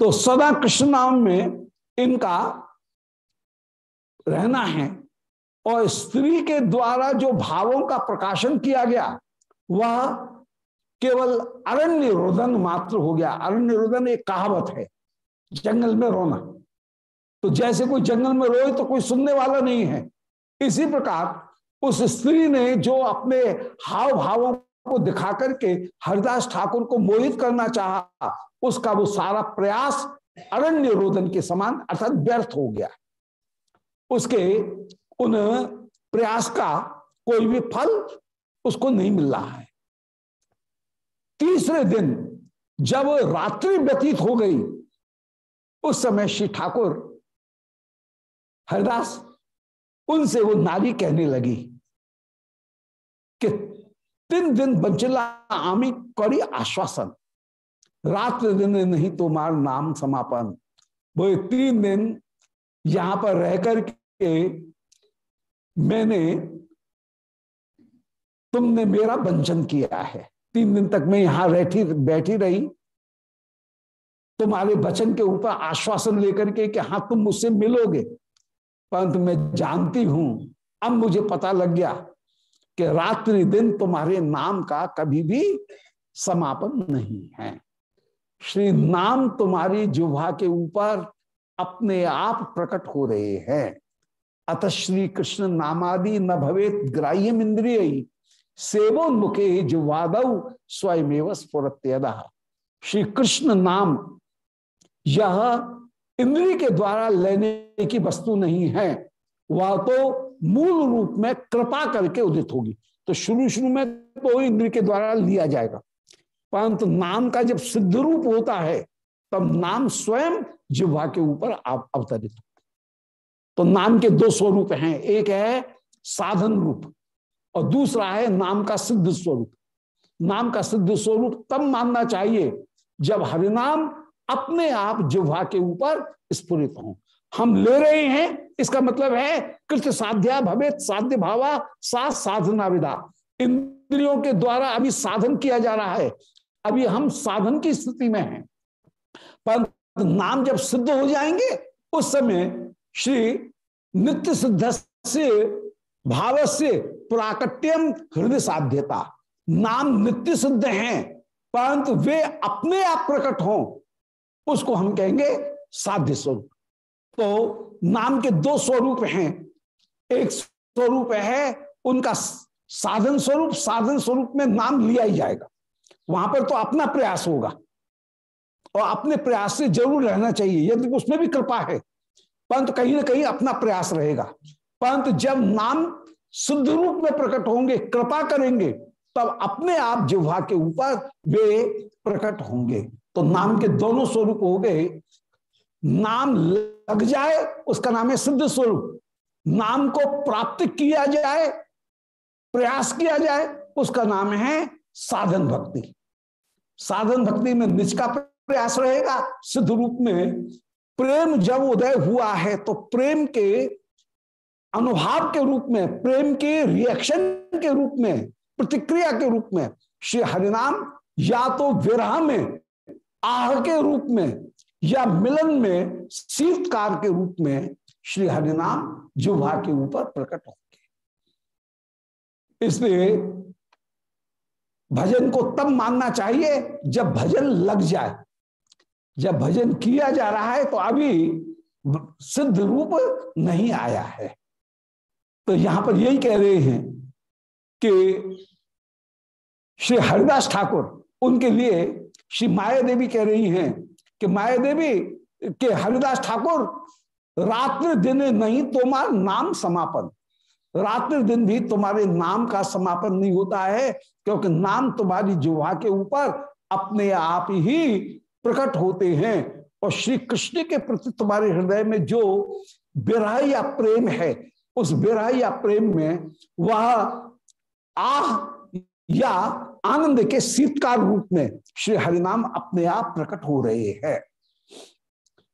तो सदा कृष्ण नाम में इनका रहना है और स्त्री के द्वारा जो भावों का प्रकाशन किया गया, वह केवल अरण्य रोदन मात्र हो गया। अरण्य रोदन एक कहावत है, जंगल में रोना। तो जैसे कोई जंगल में रोए तो कोई सुनने वाला नहीं है। इसी प्रकार उस स्त्री ने जो अपने हाव भावों को दिखा करके हरिदास ठाकुर को मोहित करना चाहा उसका वो सारा प्रयास अरण्य रोदन के समान अर्थात व्यर्थ हो गया। उसके उन प्रयास का कोई भी फल उसको नहीं मिल रहा है। तीसरे दिन जब रात्रि व्यतीत हो गई, उस समय श्री ठाकुर हरिदास उनसे वो नारी कहने लगी कि, तीन दिन बंचला आमी करी आश्वासन। रात दिन नहीं तुम्हार नाम समापन। वो तीन दिन यहाँ पर रह करके मैंने तुमने मेरा वंचन किया है। तीन दिन तक मैं यहाँ बैठी बैठी रही। तुम्हारे वचन के ऊपर आश्वासन लेकर के कि हाँ तुम मुझसे मिलोगे। परंतु मैं जानती हूँ, अब मुझे पता लग गया कि रात्रि दिन तुम्हारे नाम का कभी भी समापन नहीं है। श्री नाम तुम्हारी जुहा के ऊपर अपने आप प्रकट हो रहे हैं। अत श्री कृष्ण नामादि न भवेत ग्राह्य इंद्रिय सेवोन्मुखे जुवादव स्वयं स्फुरत्यदा। श्री कृष्ण नाम यह इंद्रिय के द्वारा लेने की वस्तु नहीं है। वह तो मूल रूप में कृपा करके उदित होगी। तो शुरू शुरू में तो इंद्रिय के द्वारा लिया जाएगा। परंतु नाम का जब सिद्ध रूप होता है, तब नाम स्वयं जिह्वा के ऊपर अवतरित होता तो नाम के दो स्वरूप हैं, एक है साधन रूप और दूसरा है नाम का सिद्ध स्वरूप। नाम का सिद्ध स्वरूप तब मानना चाहिए जब हरिनाम अपने आप जिह्वा के ऊपर स्फुरित हो। हम ले रहे हैं, इसका मतलब है कृत साध्या भवे साध्य भावा सा साधना विदा। इंद्रियों के द्वारा अभी साधन किया जा रहा है अभी हम साधन की स्थिति में हैं। पर नाम जब सिद्ध हो जाएँगे, उस समय श्री नित्य सिद्ध से भाव से प्राकट्यम हृदय साध्यता। नाम नित्य सिद्ध हैं, परंतु वे अपने आप प्रकट हों, उसको हम कहेंगे साध्य स्वरूप। तो नाम के दो स्वरूप हैं। एक स्वरूप है उनका साधन स्वरूप साधन स्वरूप में नाम लिया ही जाएगा। वहाँ पर तो अपना प्रयास होगा। और अपने प्रयास से ज़रूर रहना चाहिए यदि उसमें भी कृपा है। परंतु कहीं ना कहीं अपना प्रयास रहेगा। परंतु जब नाम शुद्ध रूप में प्रकट होंगे, कृपा करेंगे, तब अपने आप जिह्वा के ऊपर वे प्रकट होंगे। तो नाम के दोनों स्वरूप हो गए। नाम लग जाए, उसका नाम है सिद्ध स्वरूप। नाम को प्राप्त किया जाए, प्रयास किया जाए, उसका नाम है साधन भक्ति। साधन भक्ति में निज का प्रयास रहेगा, सिद्ध रूप में प्रेम जब उदय हुआ है तो प्रेम के अनुभाव के रूप में, प्रेम के रिएक्शन के रूप में, प्रतिक्रिया के रूप में, श्री हरिनाम या तो विरह में, आह के रूप में, या मिलन में, शीतकार के रूप में, श्री हरिनाम जुभा के ऊपर प्रकट होंगे। इसलिए भजन को तब मानना चाहिए जब भजन लग जाए। जब भजन किया जा रहा है तो अभी सिद्ध रूप नहीं आया है। तो यहाँ पर यही कह रहे हैं कि श्री हरिदास ठाकुर, उनके लिए श्री माया देवी कह रही हैं कि माया देवी के हरिदास ठाकुर, रात्र दिन नहीं तुम्हार नाम समापन। रात्रि दिन भी तुम्हारे नाम का समापन नहीं होता है, क्योंकि नाम तुम्हारी जुहा के ऊपर अपने आप ही प्रकट होते हैं। और श्री कृष्ण के प्रति तुम्हारे हृदय में जो विरह या प्रेम है, उस विरह या प्रेम में वह आह या आनंद के शीतकार रूप में श्री हरिनाम अपने आप प्रकट हो रहे हैं।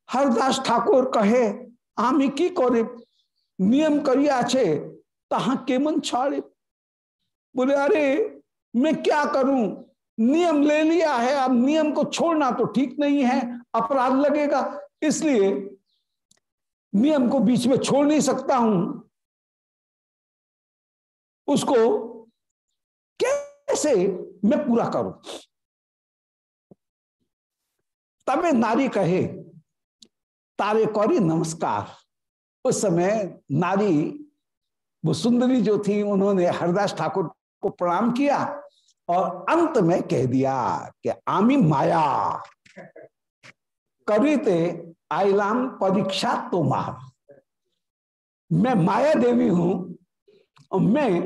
हरदास ठाकुर कहे आमी की करे, नियम करिया तहा केमन छाड़े? बोले, अरे, मैं क्या करूँ? नियम ले लिया है, अब नियम को छोड़ना तो ठीक नहीं है, अपराध लगेगा। इसलिए नियम को बीच में छोड़ नहीं सकता हूँ। उसको कैसे मैं पूरा करूँ? तबे नारी कहे, तारे कौरी नमस्कार। उस समय नारी वो सुंदरी जो थी, उन्होंने हरदास ठाकुर को प्रणाम किया और अंत में कह दिया कि आमी माया, कविते आईलाम परीक्षा तो मार मैं माया देवी हूँ और मैं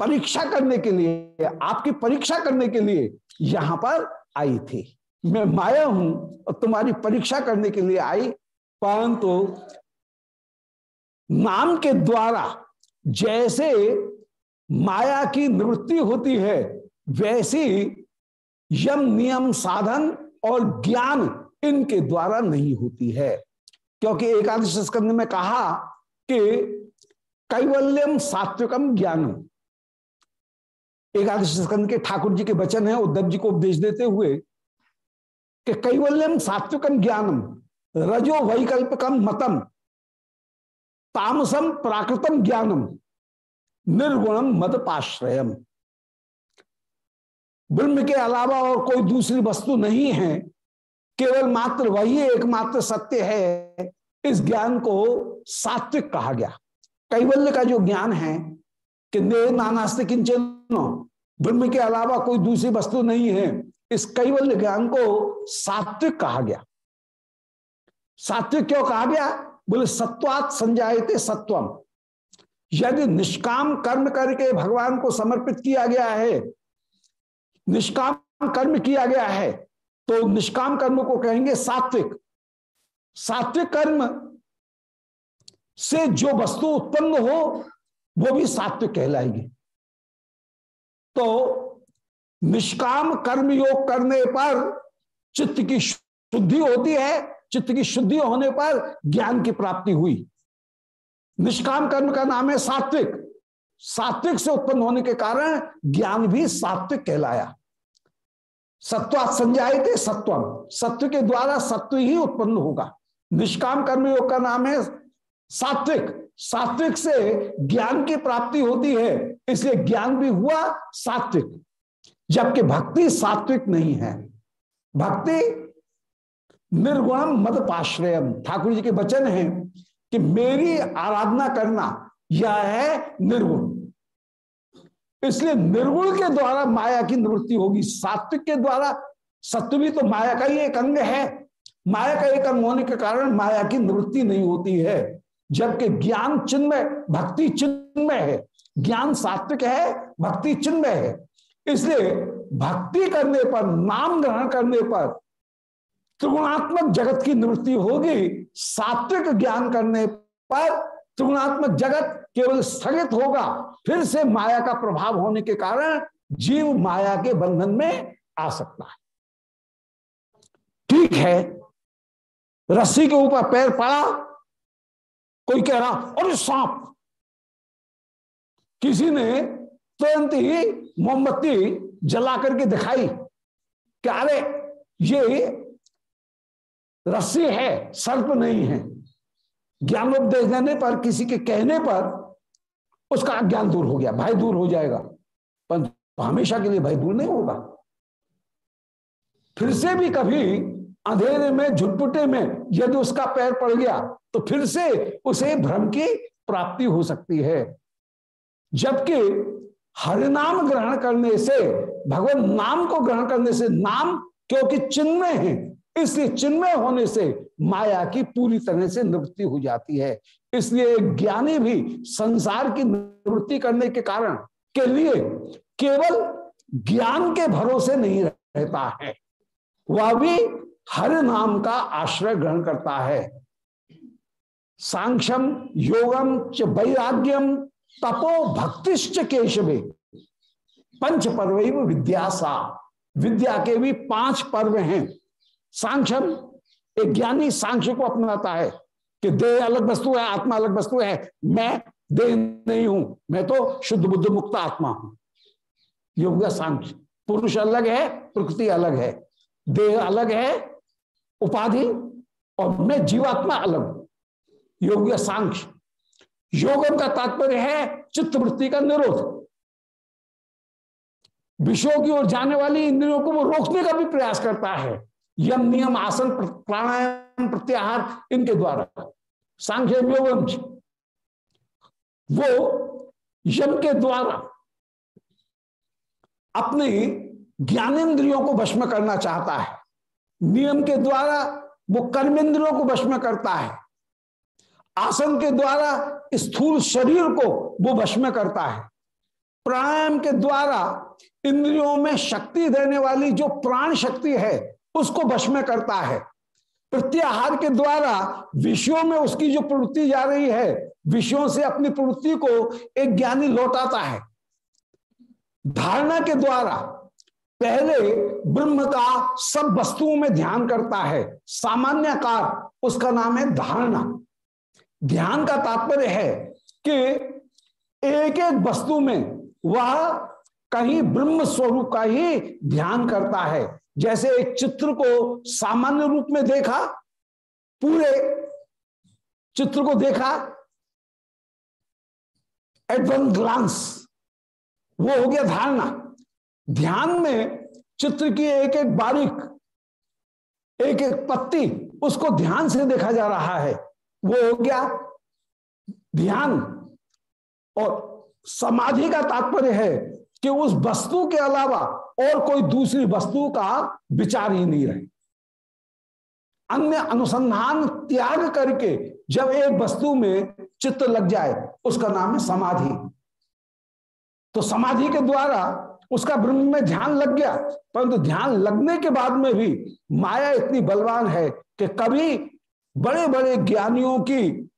परीक्षा करने के लिए, आपकी परीक्षा करने के लिए यहाँ पर आई थी। मैं माया हूँ और तुम्हारी परीक्षा करने के लिए आई, परंतु नाम के द्वारा जैसे माया की निवृत्ति होती है, वैसी यम नियम साधन और ज्ञान इनके द्वारा नहीं होती है। क्योंकि एकादश स्कंद में कहा कि कैवल्यम सात्विकम ज्ञानम। एकादश स्कंद के ठाकुर जी के वचन है, उद्धव जी को उपदेश देते हुए कि कैवल्यम सात्विकम ज्ञानम, रजो वैकल्पकम मतम। तामसम प्राकृतम ज्ञानम निर्गुणम मद पाश्रयम ब्रह्म के अलावा और कोई दूसरी वस्तु नहीं है, केवल मात्र वही एकमात्र सत्य है, इस ज्ञान को सात्विक कहा गया। कैवल्य का जो ज्ञान है, कि ने नानास्ते किंचन, ब्रह्म के अलावा कोई दूसरी वस्तु नहीं है, इस कैवल्य ज्ञान को सात्विक कहा गया। सात्विक क्यों कहा गया? बोले, सत्वात संजायते सत्वम। यदि निष्काम कर्म करके भगवान को समर्पित किया गया है, निष्काम कर्म किया गया है तो निष्काम कर्म को कहेंगे सात्विक। सात्विक कर्म से जो वस्तु उत्पन्न हो, वो भी सात्विक कहलाएगी। तो निष्काम कर्म योग करने पर चित्त की शुद्धि होती है चित्त की शुद्धि होने पर ज्ञान की प्राप्ति हुई। निष्काम कर्म का नाम है सात्विक। सात्विक से उत्पन्न होने के कारण ज्ञान भी सात्विक कहलाया। सत्वा संजाए थे सत्वम सत्व के द्वारा सत्व ही उत्पन्न होगा। निष्काम कर्म योग का नाम है सात्विक। सात्विक से ज्ञान की प्राप्ति होती है, इसलिए ज्ञान भी हुआ सात्विक। जबकि भक्ति सात्विक नहीं है। भक्ति निर्गुणम मद पाश्रयम। ठाकुर जी के वचन है कि मेरी आराधना करना, यह है निर्गुण। इसलिए निर्गुण के द्वारा माया की निवृत्ति होगी। सात्विक के द्वारा सत्व भी तो माया का ही एक अंग है। माया का एक अंग होने के कारण माया की निवृत्ति नहीं होती है, जबकि ज्ञान चिन्मय, भक्ति चिन्मय है। ज्ञान सात्विक है, भक्ति चिन्मय है। इसलिए भक्ति करने पर, नाम ग्रहण करने पर त्रिगुणात्मक जगत की निवृत्ति होगी। सात्विक ज्ञान करने पर त्रिगुणात्मक जगत केवल स्थगित होगा। फिर से माया का प्रभाव होने के कारण जीव माया के बंधन में आ सकता है। ठीक है। रस्सी के ऊपर पैर पड़ा। कोई कह रहा और सांप! किसी ने तुरंत ही मोमबत्ती जला करके दिखाई कि, अरे, ये रस्सी है, सर्प नहीं है। ज्ञानोपदेश देने पर, किसी के कहने पर उसका अज्ञान दूर हो गया भाई दूर हो जाएगा। पर हमेशा के लिए भाई दूर नहीं होगा। फिर से भी कभी अंधेरे में, झुटपुटे में यदि उसका पैर पड़ गया तो फिर से उसे भ्रम की प्राप्ति हो सकती है। जबकि हरिनाम ग्रहण करने से, भगवान नाम को ग्रहण करने से नाम, क्योंकि चिन्मय है इसलिए चिन्मय होने से माया की पूरी तरह से निवृत्ति हो जाती है। इसलिए ज्ञानी भी संसार की निवृत्ति करने के कारण के लिए केवल ज्ञान के भरोसे नहीं रहता है। वह भी हर नाम का आश्रय ग्रहण करता है। सांक्षम योगम च वैराग्यम, तपो भक्तिश्च केशवे। पंच पर्व विद्यासा। विद्या के भी पाँच पर्व हैं। सांक्षम एक ज्ञानी सांख्य को अपनाता है कि देह अलग वस्तु है, आत्मा अलग वस्तु है। मैं देह नहीं हूँ, मैं तो शुद्ध बुद्ध मुक्त आत्मा हूँ। ये गया सांख्य। पुरुष अलग है, प्रकृति अलग है। देह अलग है, उपाधि, और मैं जीवात्मा अलग हूँ। हो गया सांख्य। योगम का तात्पर्य है चित्तवृत्ति का निरोध। विषयों की ओर जाने वाली इंद्रियों को वो रोकने का भी प्रयास करता है। यम नियम, आसन प्राणायाम, प्रत्याहार इनके द्वारा। सांख्य वो यम के द्वारा अपने ज्ञानेन्द्रियों को भस्म करना चाहता है। नियम के द्वारा वो कर्मेंद्रियों को भस्म करता है। आसन के द्वारा स्थूल शरीर को वो भस्म करता है। प्राणायाम के द्वारा इंद्रियों में शक्ति देने वाली जो प्राण शक्ति है उसको वश में करता है। प्रत्याहार के द्वारा विषयों में उसकी जो प्रवृत्ति जा रही है, विषयों से अपनी प्रवृत्ति को एक ज्ञानी लौटाता है। धारणा के द्वारा पहले ब्रह्म का सब वस्तुओं में ध्यान करता है। सामान्य कार उसका नाम है धारणा। ध्यान का तात्पर्य है कि एक एक वस्तु में वह कहीं ब्रह्म स्वरूप का ही ध्यान करता है। जैसे एक चित्र को सामान्य रूप में देखा, पूरे चित्र को देखा एट वन ग्लांस वो हो गया धारणा। ध्यान में चित्र की एक एक बारीक, एक एक पत्ती, उसको ध्यान से देखा जा रहा है। वो हो गया ध्यान। और समाधि का तात्पर्य है कि उस वस्तु के अलावा और कोई दूसरी वस्तु का विचार ही नहीं रहे। अन्य अनुसंधान त्याग करके जब एक वस्तु में चित्त लग जाए, उसका नाम है समाधि। तो समाधि के द्वारा उसका ब्रह्म में ध्यान लग गया, परंतु ध्यान लगने के बाद में भी माया इतनी बलवान है कि कभी बड़े बड़े ज्ञानियों की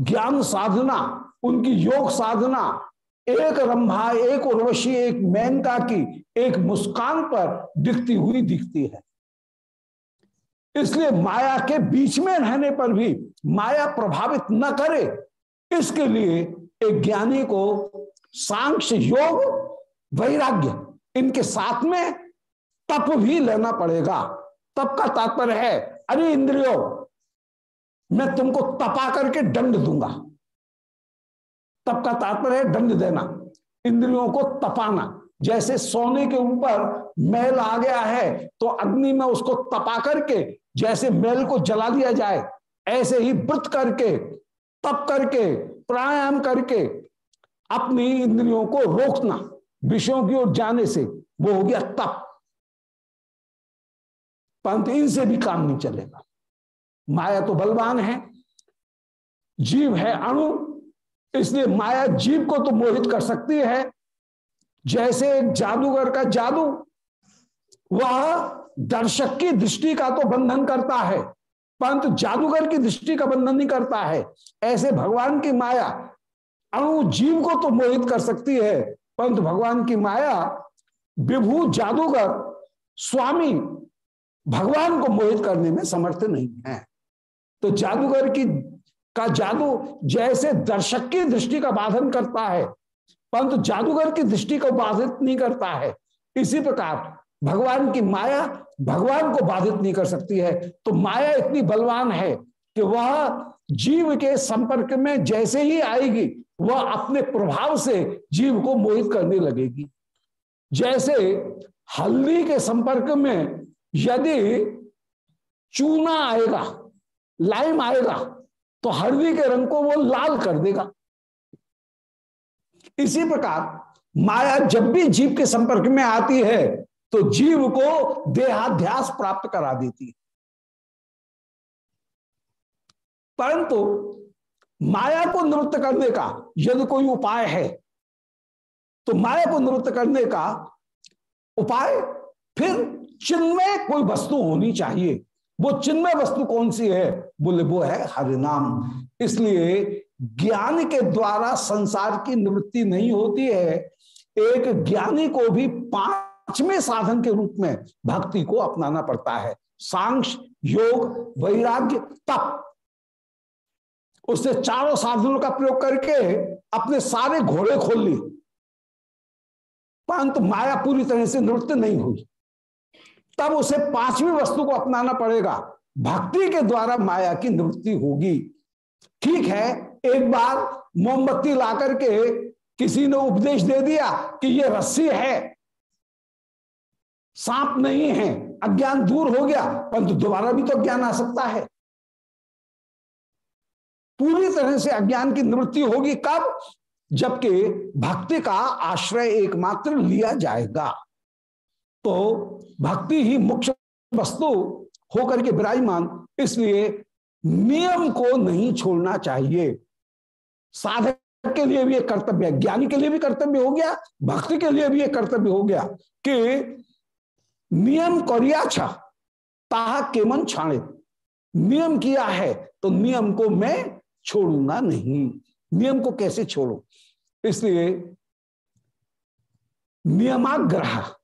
ज्ञान साधना, उनकी योग साधना, एक रंभा, एक उर्वशी, एक मेनका की एक मुस्कान पर दिखती हुई दिखती है। इसलिए माया के बीच में रहने पर भी माया प्रभावित न करे, इसके लिए एक ज्ञानी को सांख्य योग, वैराग्य, इनके साथ में तप भी लेना पड़ेगा। तप का तात्पर्य है, अरे इंद्रियो, मैं तुमको तपा करके दंड दूँगा। तप का तात्पर्य है दंड देना, इंद्रियों को तपाना। जैसे सोने के ऊपर मैल आ गया है तो अग्नि में उसको तपा करके, जैसे मैल को जला दिया जाए, ऐसे ही व्रत करके, तप करके, प्राणायाम करके, अपनी इंद्रियों को रोकना, विषयों की ओर जाने से, वो हो गया तप। परंतु इनसे भी काम नहीं चलेगा। माया तो बलवान है, जीव है अणु, इसलिए माया जीव को तो मोहित कर सकती है जैसे जादूगर का जादू, वह दर्शक की दृष्टि का तो बंधन करता है, परंतु जादूगर की दृष्टि का बंधन नहीं करता है। ऐसे भगवान की माया अणु जीव को तो मोहित कर सकती है, परंतु भगवान की माया विभू जादूगर स्वामी भगवान को मोहित करने में समर्थ नहीं है। तो जादूगर की, का जादू जैसे दर्शक की दृष्टि का बाधन करता है परंतु जादूगर की दृष्टि को बाधित नहीं करता है। इसी प्रकार भगवान की माया भगवान को बाधित नहीं कर सकती है। तो माया इतनी बलवान है कि वह जीव के संपर्क में जैसे ही आएगी, वह अपने प्रभाव से जीव को मोहित करने लगेगी। जैसे हल्दी के संपर्क में यदि चूना आएगा, लाइम आएगा तो हल्दी के रंग को वो लाल कर देगा। इसी प्रकार माया जब भी जीव के संपर्क में आती है तो जीव को देहाध्यास प्राप्त करा देती है। परंतु माया को निवृत्त करने का यदि कोई उपाय है तो माया को निवृत्त करने का उपाय फिर चिन्मय कोई वस्तु होनी चाहिए। वो चिन्मय वस्तु कौन सी है? बोले, वो है हरिनाम। इसलिए ज्ञान के द्वारा संसार की निवृत्ति नहीं होती है, एक ज्ञानी को भी पाँचवें साधन के रूप में भक्ति को अपनाना पड़ता है। सांख्य, योग, वैराग्य, तप। उसने चारों साधनों का प्रयोग करके अपने सारे घोड़े खोल लिए। परंतु माया पूरी तरह से निवृत्त नहीं हुई। तब उसे पांचवी वस्तु को अपनाना पड़ेगा। भक्ति के द्वारा माया की निवृत्ति होगी। ठीक है एक बार मोमबत्ती ला करके किसी ने उपदेश दे दिया कि ये रस्सी है। सांप नहीं है, अज्ञान दूर हो गया, परंतु दोबारा भी तो ज्ञान आ सकता है। पूरी तरह से अज्ञान की निवृत्ति होगी कब? जबकि भक्ति का आश्रय एकमात्र लिया जाएगा। तो भक्ति ही मुख्य वस्तु होकर के विराजमान, इसलिए नियम को नहीं छोड़ना चाहिए। साधक के लिए भी एक कर्तव्य है, ज्ञानी के लिए भी कर्तव्य हो गया, भक्ति के लिए भी एक कर्तव्य हो गया कि नियम करिया छा, ताहा केमन छाणे। नियम किया है तो नियम को मैं छोड़ूँगा नहीं। नियम को कैसे छोड़ू? इसलिए नियमाग्रह।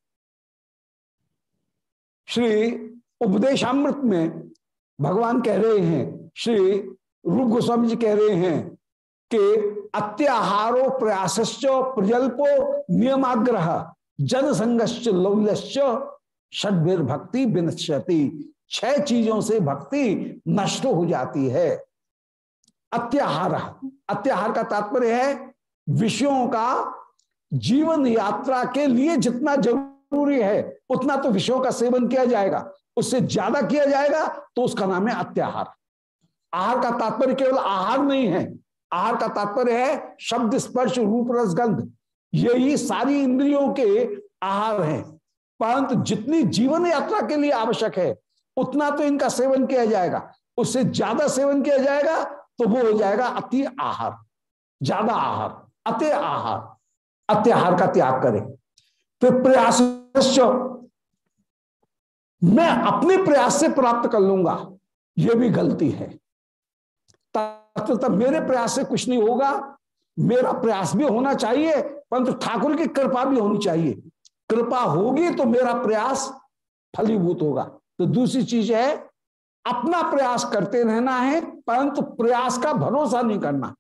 श्री उपदेशामृत में भगवान कह रहे हैं, श्री रूप गोस्वामी जी कह रहे हैं कि अत्याहारो प्रयासश्च प्रजल्पो नियमाग्रह जन संघश्च लौल्यश्च षडभीर भक्ति विनश्यति। छह चीज़ों से भक्ति नष्ट हो जाती है। अत्याहार अत्याहार का तात्पर्य है विषयों का जीवन यात्रा के लिए जितना ज़रूरी है, उतना तो विषयों का सेवन किया जाएगा। उससे ज़्यादा किया जाएगा तो उसका नाम है अत्याहार। आहार का तात्पर्य केवल आहार नहीं है आहार का तात्पर्य है शब्द स्पर्श रूप रसगंध यही सारी इंद्रियों के आहार हैं। परंतु जितनी जीवन यात्रा के लिए आवश्यक है, उतना तो इनका सेवन किया जाएगा। उससे ज़्यादा सेवन किया जाएगा तो वो हो जाएगा अति आहार। ज़्यादा आहार, अति आहार। अत्याहार का त्याग करें। फिर प्रयास मैं अपने प्रयास से प्राप्त कर लूँगा। यह भी गलती है। तब तब मेरे प्रयास से कुछ नहीं होगा। मेरा प्रयास भी होना चाहिए, परंतु ठाकुर की कृपा भी होनी चाहिए। कृपा होगी तो मेरा प्रयास फलीभूत होगा। तो दूसरी चीज़ है, अपना प्रयास करते रहना है, परंतु प्रयास का भरोसा नहीं करना।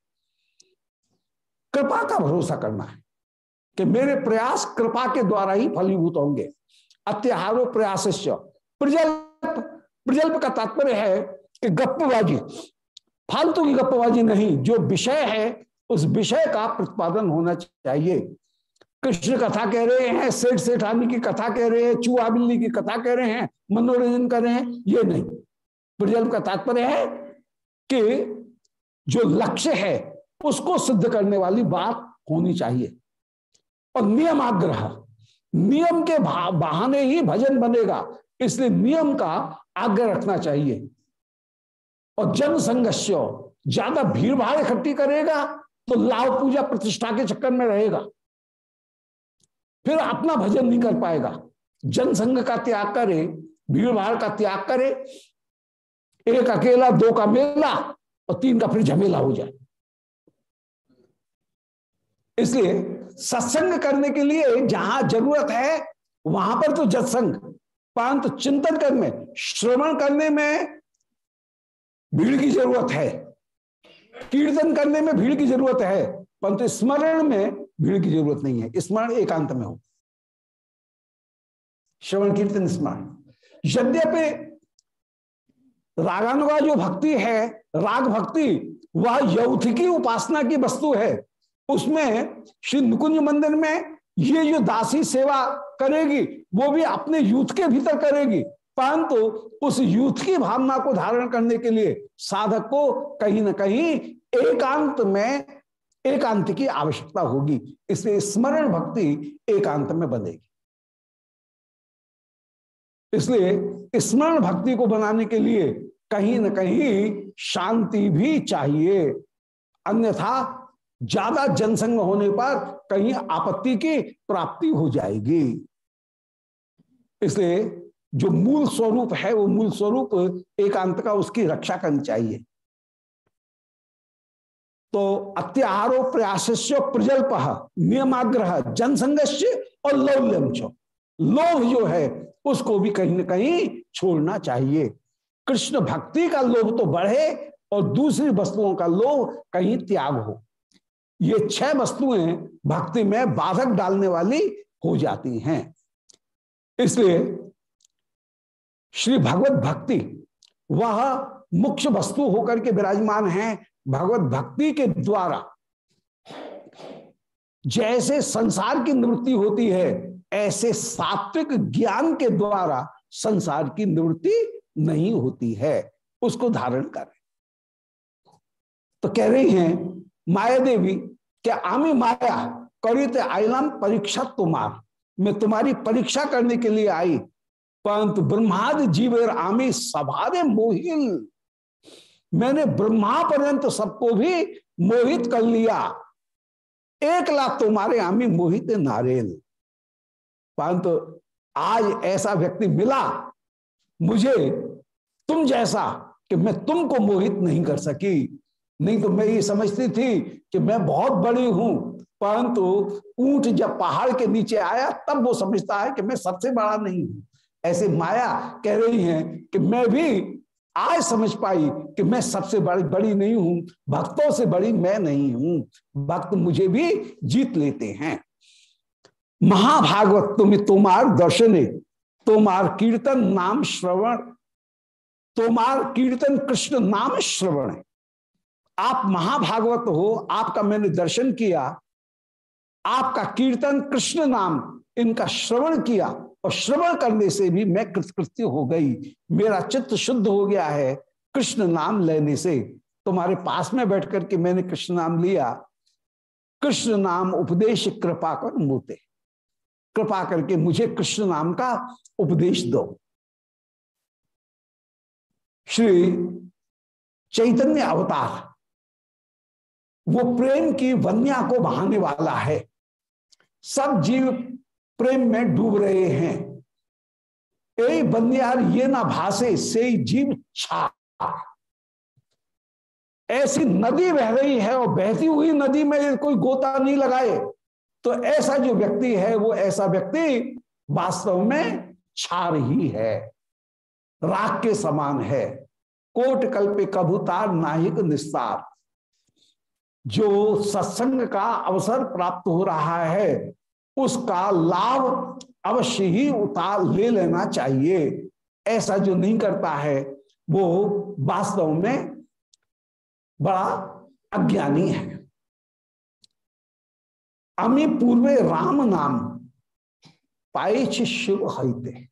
कृपा का भरोसा करना है कि मेरे प्रयास कृपा के द्वारा ही फलीभूत होंगे। अत्याहारो प्रयास प्रजल्प प्रजल्प का तात्पर्य है कि गप्पबाजी फालतू की गप्पबाजी नहीं, जो विषय है, उस विषय का प्रतिपादन होना चाहिए। कृष्ण कथा कह रहे हैं, सेठ सेठानी की कथा कह रहे हैं, चूहा बिल्ली की कथा कह रहे हैं, मनोरंजन कर रहे हैं, ये नहीं। प्रजल्प का तात्पर्य है कि जो लक्ष्य है, उसको सिद्ध करने वाली बात होनी चाहिए। और नियम आग्रह नियम के बहाने ही भजन बनेगा, इसलिए नियम का आग्रह रखना चाहिए। और जन ज़्यादा भीड़ भाड़ इकट्ठी करेगा तो लाभ पूजा प्रतिष्ठा के चक्कर में रहेगा। फिर अपना भजन नहीं कर पाएगा। जनसंघ का त्याग करे भीड़ भाड़ का त्याग करे, एक अकेला, दो का मेला और तीन का फिर झमेला हो जाए। इसलिए सत्संग करने के लिए जहाँ ज़रूरत है, वहाँ पर तो जत्संग परंतु चिंतन करने श्रवण करने में भीड़ की ज़रूरत है। कीर्तन करने में भीड़ की ज़रूरत है, परंतु स्मरण में भीड़ की ज़रूरत नहीं है। स्मरण एकांत में हो। श्रवण, कीर्तन, स्मरण। यद्यपि रागानुगा जो भक्ति है, राग भक्ति, वह यौथ की उपासना की वस्तु है। उसमें श्री नुकुंज मंदिर में ये जो दासी सेवा करेगी, वो भी अपने यूथ के भीतर करेगी। परंतु उस यूथ की भावना को धारण करने के लिए साधक को कहीं ना कहीं एकांत में एकांत की आवश्यकता होगी। इसलिए स्मरण भक्ति एकांत में बनेगी। इसलिए स्मरण भक्ति को बनाने के लिए कहीं ना कहीं शांति भी चाहिए। अन्यथा ज़्यादा जनसंग होने पर कहीं आपत्ति की प्राप्ति हो जाएगी। इसलिए जो मूल स्वरूप है, वो मूल स्वरूप एकांत का उसकी रक्षा करनी चाहिए। तो अत्याहारो प्रयास प्रजल्प नियमाग्रह जनसंघर्ष और लौल्यम लोभ जो है, उसको भी कहीं ना कहीं छोड़ना चाहिए। कृष्ण भक्ति का लोभ तो बढ़े और दूसरी वस्तुओं का लोभ कहीं त्याग हो। ये छह वस्तुएँ भक्ति में बाधक डालने वाली हो जाती हैं। इसलिए श्री भगवत भक्ति, वह मुख्य वस्तु होकर के विराजमान है भगवत भक्ति के द्वारा। जैसे संसार की निवृत्ति होती है, ऐसे सात्विक ज्ञान के द्वारा संसार की निवृत्ति नहीं होती है। उसको धारण करें तो कह रही हैं, माया देवी, क्या आमी माया करित आईलाम परीक्षा तुम्हार। मैं तुम्हारी परीक्षा करने के लिए आई परंतु ब्रह्माद जीवेर आमी सभारे मोहिल। मैंने ब्रह्मा पर्यंत सबको भी मोहित कर लिया। एक लाख तुम्हारे आमी मोहित नारेल। परंतु आज ऐसा व्यक्ति मिला, मुझे तुम जैसा कि मैं तुमको मोहित नहीं कर सकी। नहीं तो मैं ये समझती थी कि मैं बहुत बड़ी हूँ, परंतु ऊँट जब पहाड़ के नीचे आया, तब वो समझता है कि मैं सबसे बड़ा नहीं हूँ। ऐसे माया कह रही है कि मैं भी आज समझ पाई कि मैं सबसे बड़ी बड़ी नहीं हूँ, भक्तों से बड़ी मैं नहीं हूँ। भक्त मुझे भी जीत लेते हैं। महाभागवत, तुम्हें तुम्हार दर्शने, तुम्हार कीर्तन नाम श्रवण, तुम्हार कीर्तन कृष्ण नाम श्रवण। आप महाभागवत हो, आपका मैंने दर्शन किया, आपका कीर्तन कृष्ण नाम, इनका श्रवण किया और श्रवण करने से भी मैं कृतकृत्य हो गई। मेरा चित्त शुद्ध हो गया है, कृष्ण नाम लेने से। तुम्हारे पास में बैठ करके मैंने कृष्ण नाम लिया। कृष्ण नाम उपदेश कृपा कर मोते। कृपा करके मुझे कृष्ण नाम का उपदेश दो। श्री चैतन्य अवतार, वो प्रेम की वन्या को बहाने वाला है। सब जीव प्रेम में डूब रहे हैं। ए बंदियार ये ना भाषे से जीव छा। ऐसी नदी बह रही है और बहती हुई नदी में कोई गोता नहीं लगाए तो ऐसा जो व्यक्ति है, वो ऐसा व्यक्ति वास्तव में छार ही है। राख के समान है। कोट कल्पे कभुतार नाहिक निस्तार। जो सत्संग का अवसर प्राप्त हो रहा है उसका लाभ अवश्य ही उतार ले लेना चाहिए। ऐसा जो नहीं करता है, वो वास्तव में बड़ा अज्ञानी है। अमी पूर्वे राम नाम पाए शिव हईते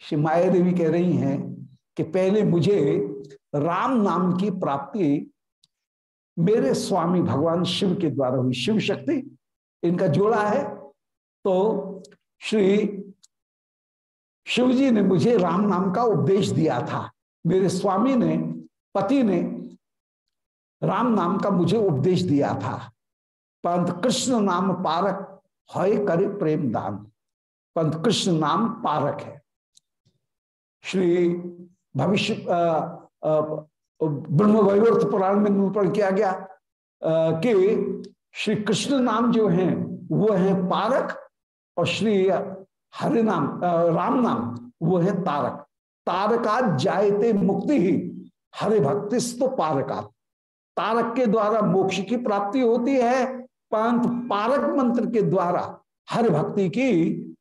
श्री माया देवी कह रही हैं कि पहले मुझे राम नाम की प्राप्ति मेरे स्वामी भगवान शिव के द्वारा हुई। शिव शक्ति इनका जोड़ा है तो श्री शिव जी ने मुझे राम नाम का उपदेश दिया था। मेरे स्वामी ने, पति ने राम नाम का मुझे उपदेश दिया था। पंत कृष्ण नाम पारक हय करे प्रेम दान। पंत कृष्ण नाम पारक है। श्री भविष्य ब्रह्म वैवर्त पुराण में निरूपण किया गया कि श्री कृष्ण नाम जो है, वो है पारक और श्री हरि नाम राम नाम वो है तारक। तारका जायते मुक्ति ही हरि भक्ति तो पारका तारक के द्वारा मोक्ष की प्राप्ति होती है, परंतु पारक मंत्र के द्वारा हर भक्ति की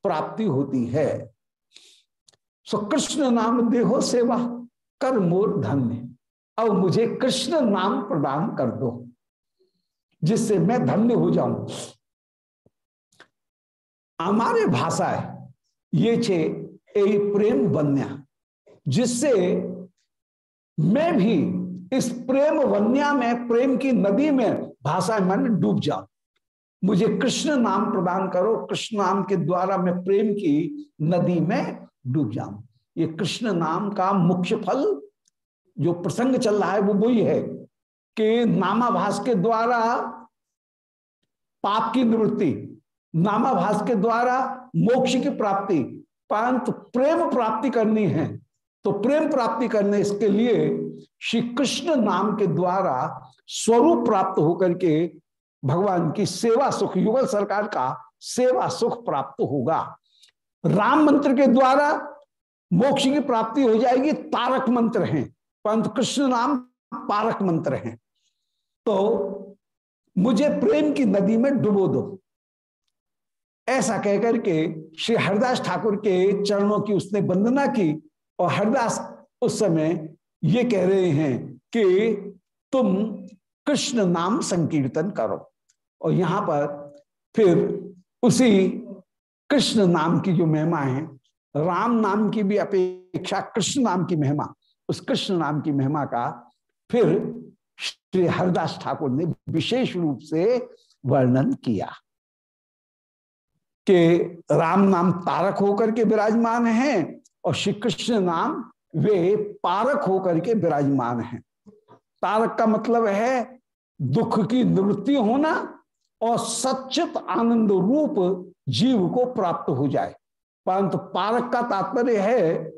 प्राप्ति होती है। सो कृष्ण नाम देहो सेवा, कर मोर धन्य। अब मुझे कृष्ण नाम प्रदान कर दो, जिससे मैं धन्य हो जाऊँ। हमारे भाषा है। ये छे, ए प्रेम बन्या जिससे मैं भी इस प्रेम वन्या में, प्रेम की नदी में भाषा मन डूब जाऊँ। मुझे कृष्ण नाम प्रदान करो, कृष्ण नाम के द्वारा मैं प्रेम की नदी में डूब जाऊँ। ये कृष्ण नाम का मुख्य फल, जो प्रसंग चल रहा है, वो वही है कि नामाभास के द्वारा पाप की निवृत्ति नामाभास के द्वारा मोक्ष की प्राप्ति, परंतु प्रेम प्राप्ति करनी है। तो प्रेम प्राप्ति करने इसके लिए श्री कृष्ण नाम के द्वारा स्वरूप प्राप्त होकर के भगवान की सेवा सुख, युगल सरकार का सेवा सुख प्राप्त होगा। राम मंत्र के द्वारा मोक्ष की प्राप्ति हो जाएगी, तारक मंत्र हैं, परंतु कृष्ण नाम पारक मंत्र हैं। तो मुझे प्रेम की नदी में डुबो दो। ऐसा कहकर के श्री हरदास ठाकुर के चरणों की उसने वंदना की और हरदास उस समय ये कह रहे हैं कि तुम कृष्ण नाम संकीर्तन करो। और यहाँ पर फिर उसी कृष्ण नाम की जो महिमा है, राम नाम की भी अपेक्षा कृष्ण नाम की महिमा, उस कृष्ण नाम की महिमा का फिर श्री हरदास ठाकुर ने विशेष रूप से वर्णन किया। कि राम नाम तारक होकर के विराजमान हैं और श्री कृष्ण नाम वे पारक होकर के विराजमान हैं। तारक का मतलब है दुख की निवृत्ति होना और सचित आनंद रूप जीव को प्राप्त हो जाए। परंतु पारक का तात्पर्य है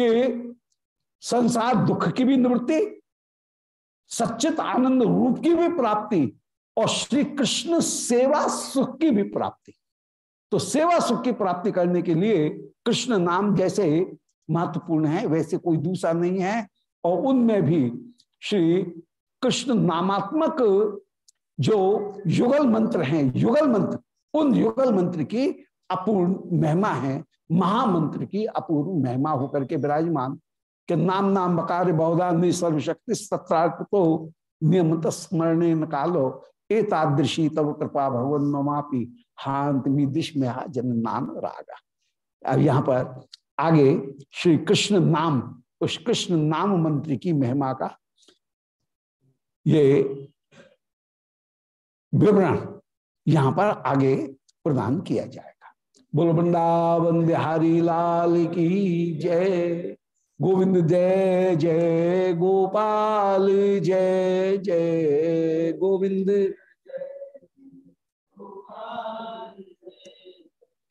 कि संसार दुख की भी निवृत्ति सचित आनंद रूप की भी प्राप्ति और श्री कृष्ण सेवा सुख की भी प्राप्ति। तो सेवा सुख की प्राप्ति करने के लिए कृष्ण नाम जैसे महत्वपूर्ण है, वैसे कोई दूसरा नहीं है। और उनमें भी श्री कृष्ण नामात्मक जो युगल मंत्र हैं, युगल मंत्र, उन युगल मंत्र की अपूर्ण महिमा है, महामंत्र की अपूर्ण महिमा होकर के विराजमान। के नाम नाम बकार बहुधा सर्वशक्ति सत्रार्थ तो नियमित स्मरण कालो, एतादृशी तब कृपा भगवन ममापी हांत दिश में जन नाम रागा अब यहाँ पर आगे श्री कृष्ण नाम, उस कृष्ण नाम मंत्र की महिमा का ये विवरण यहाँ पर आगे प्रदान किया जाएगा। बोल, वृंदावन बिहारी लाल की जय, गोविंद जय जय गोपाल जय जय गोविंद।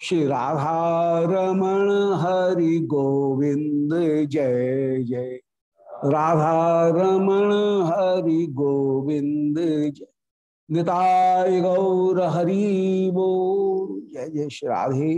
श्री राधा रमण हरि गोविंद जय जय। राधा रमण हरि गोविंद जय। निताय गौर हरि बो जय जय। श्री राधे।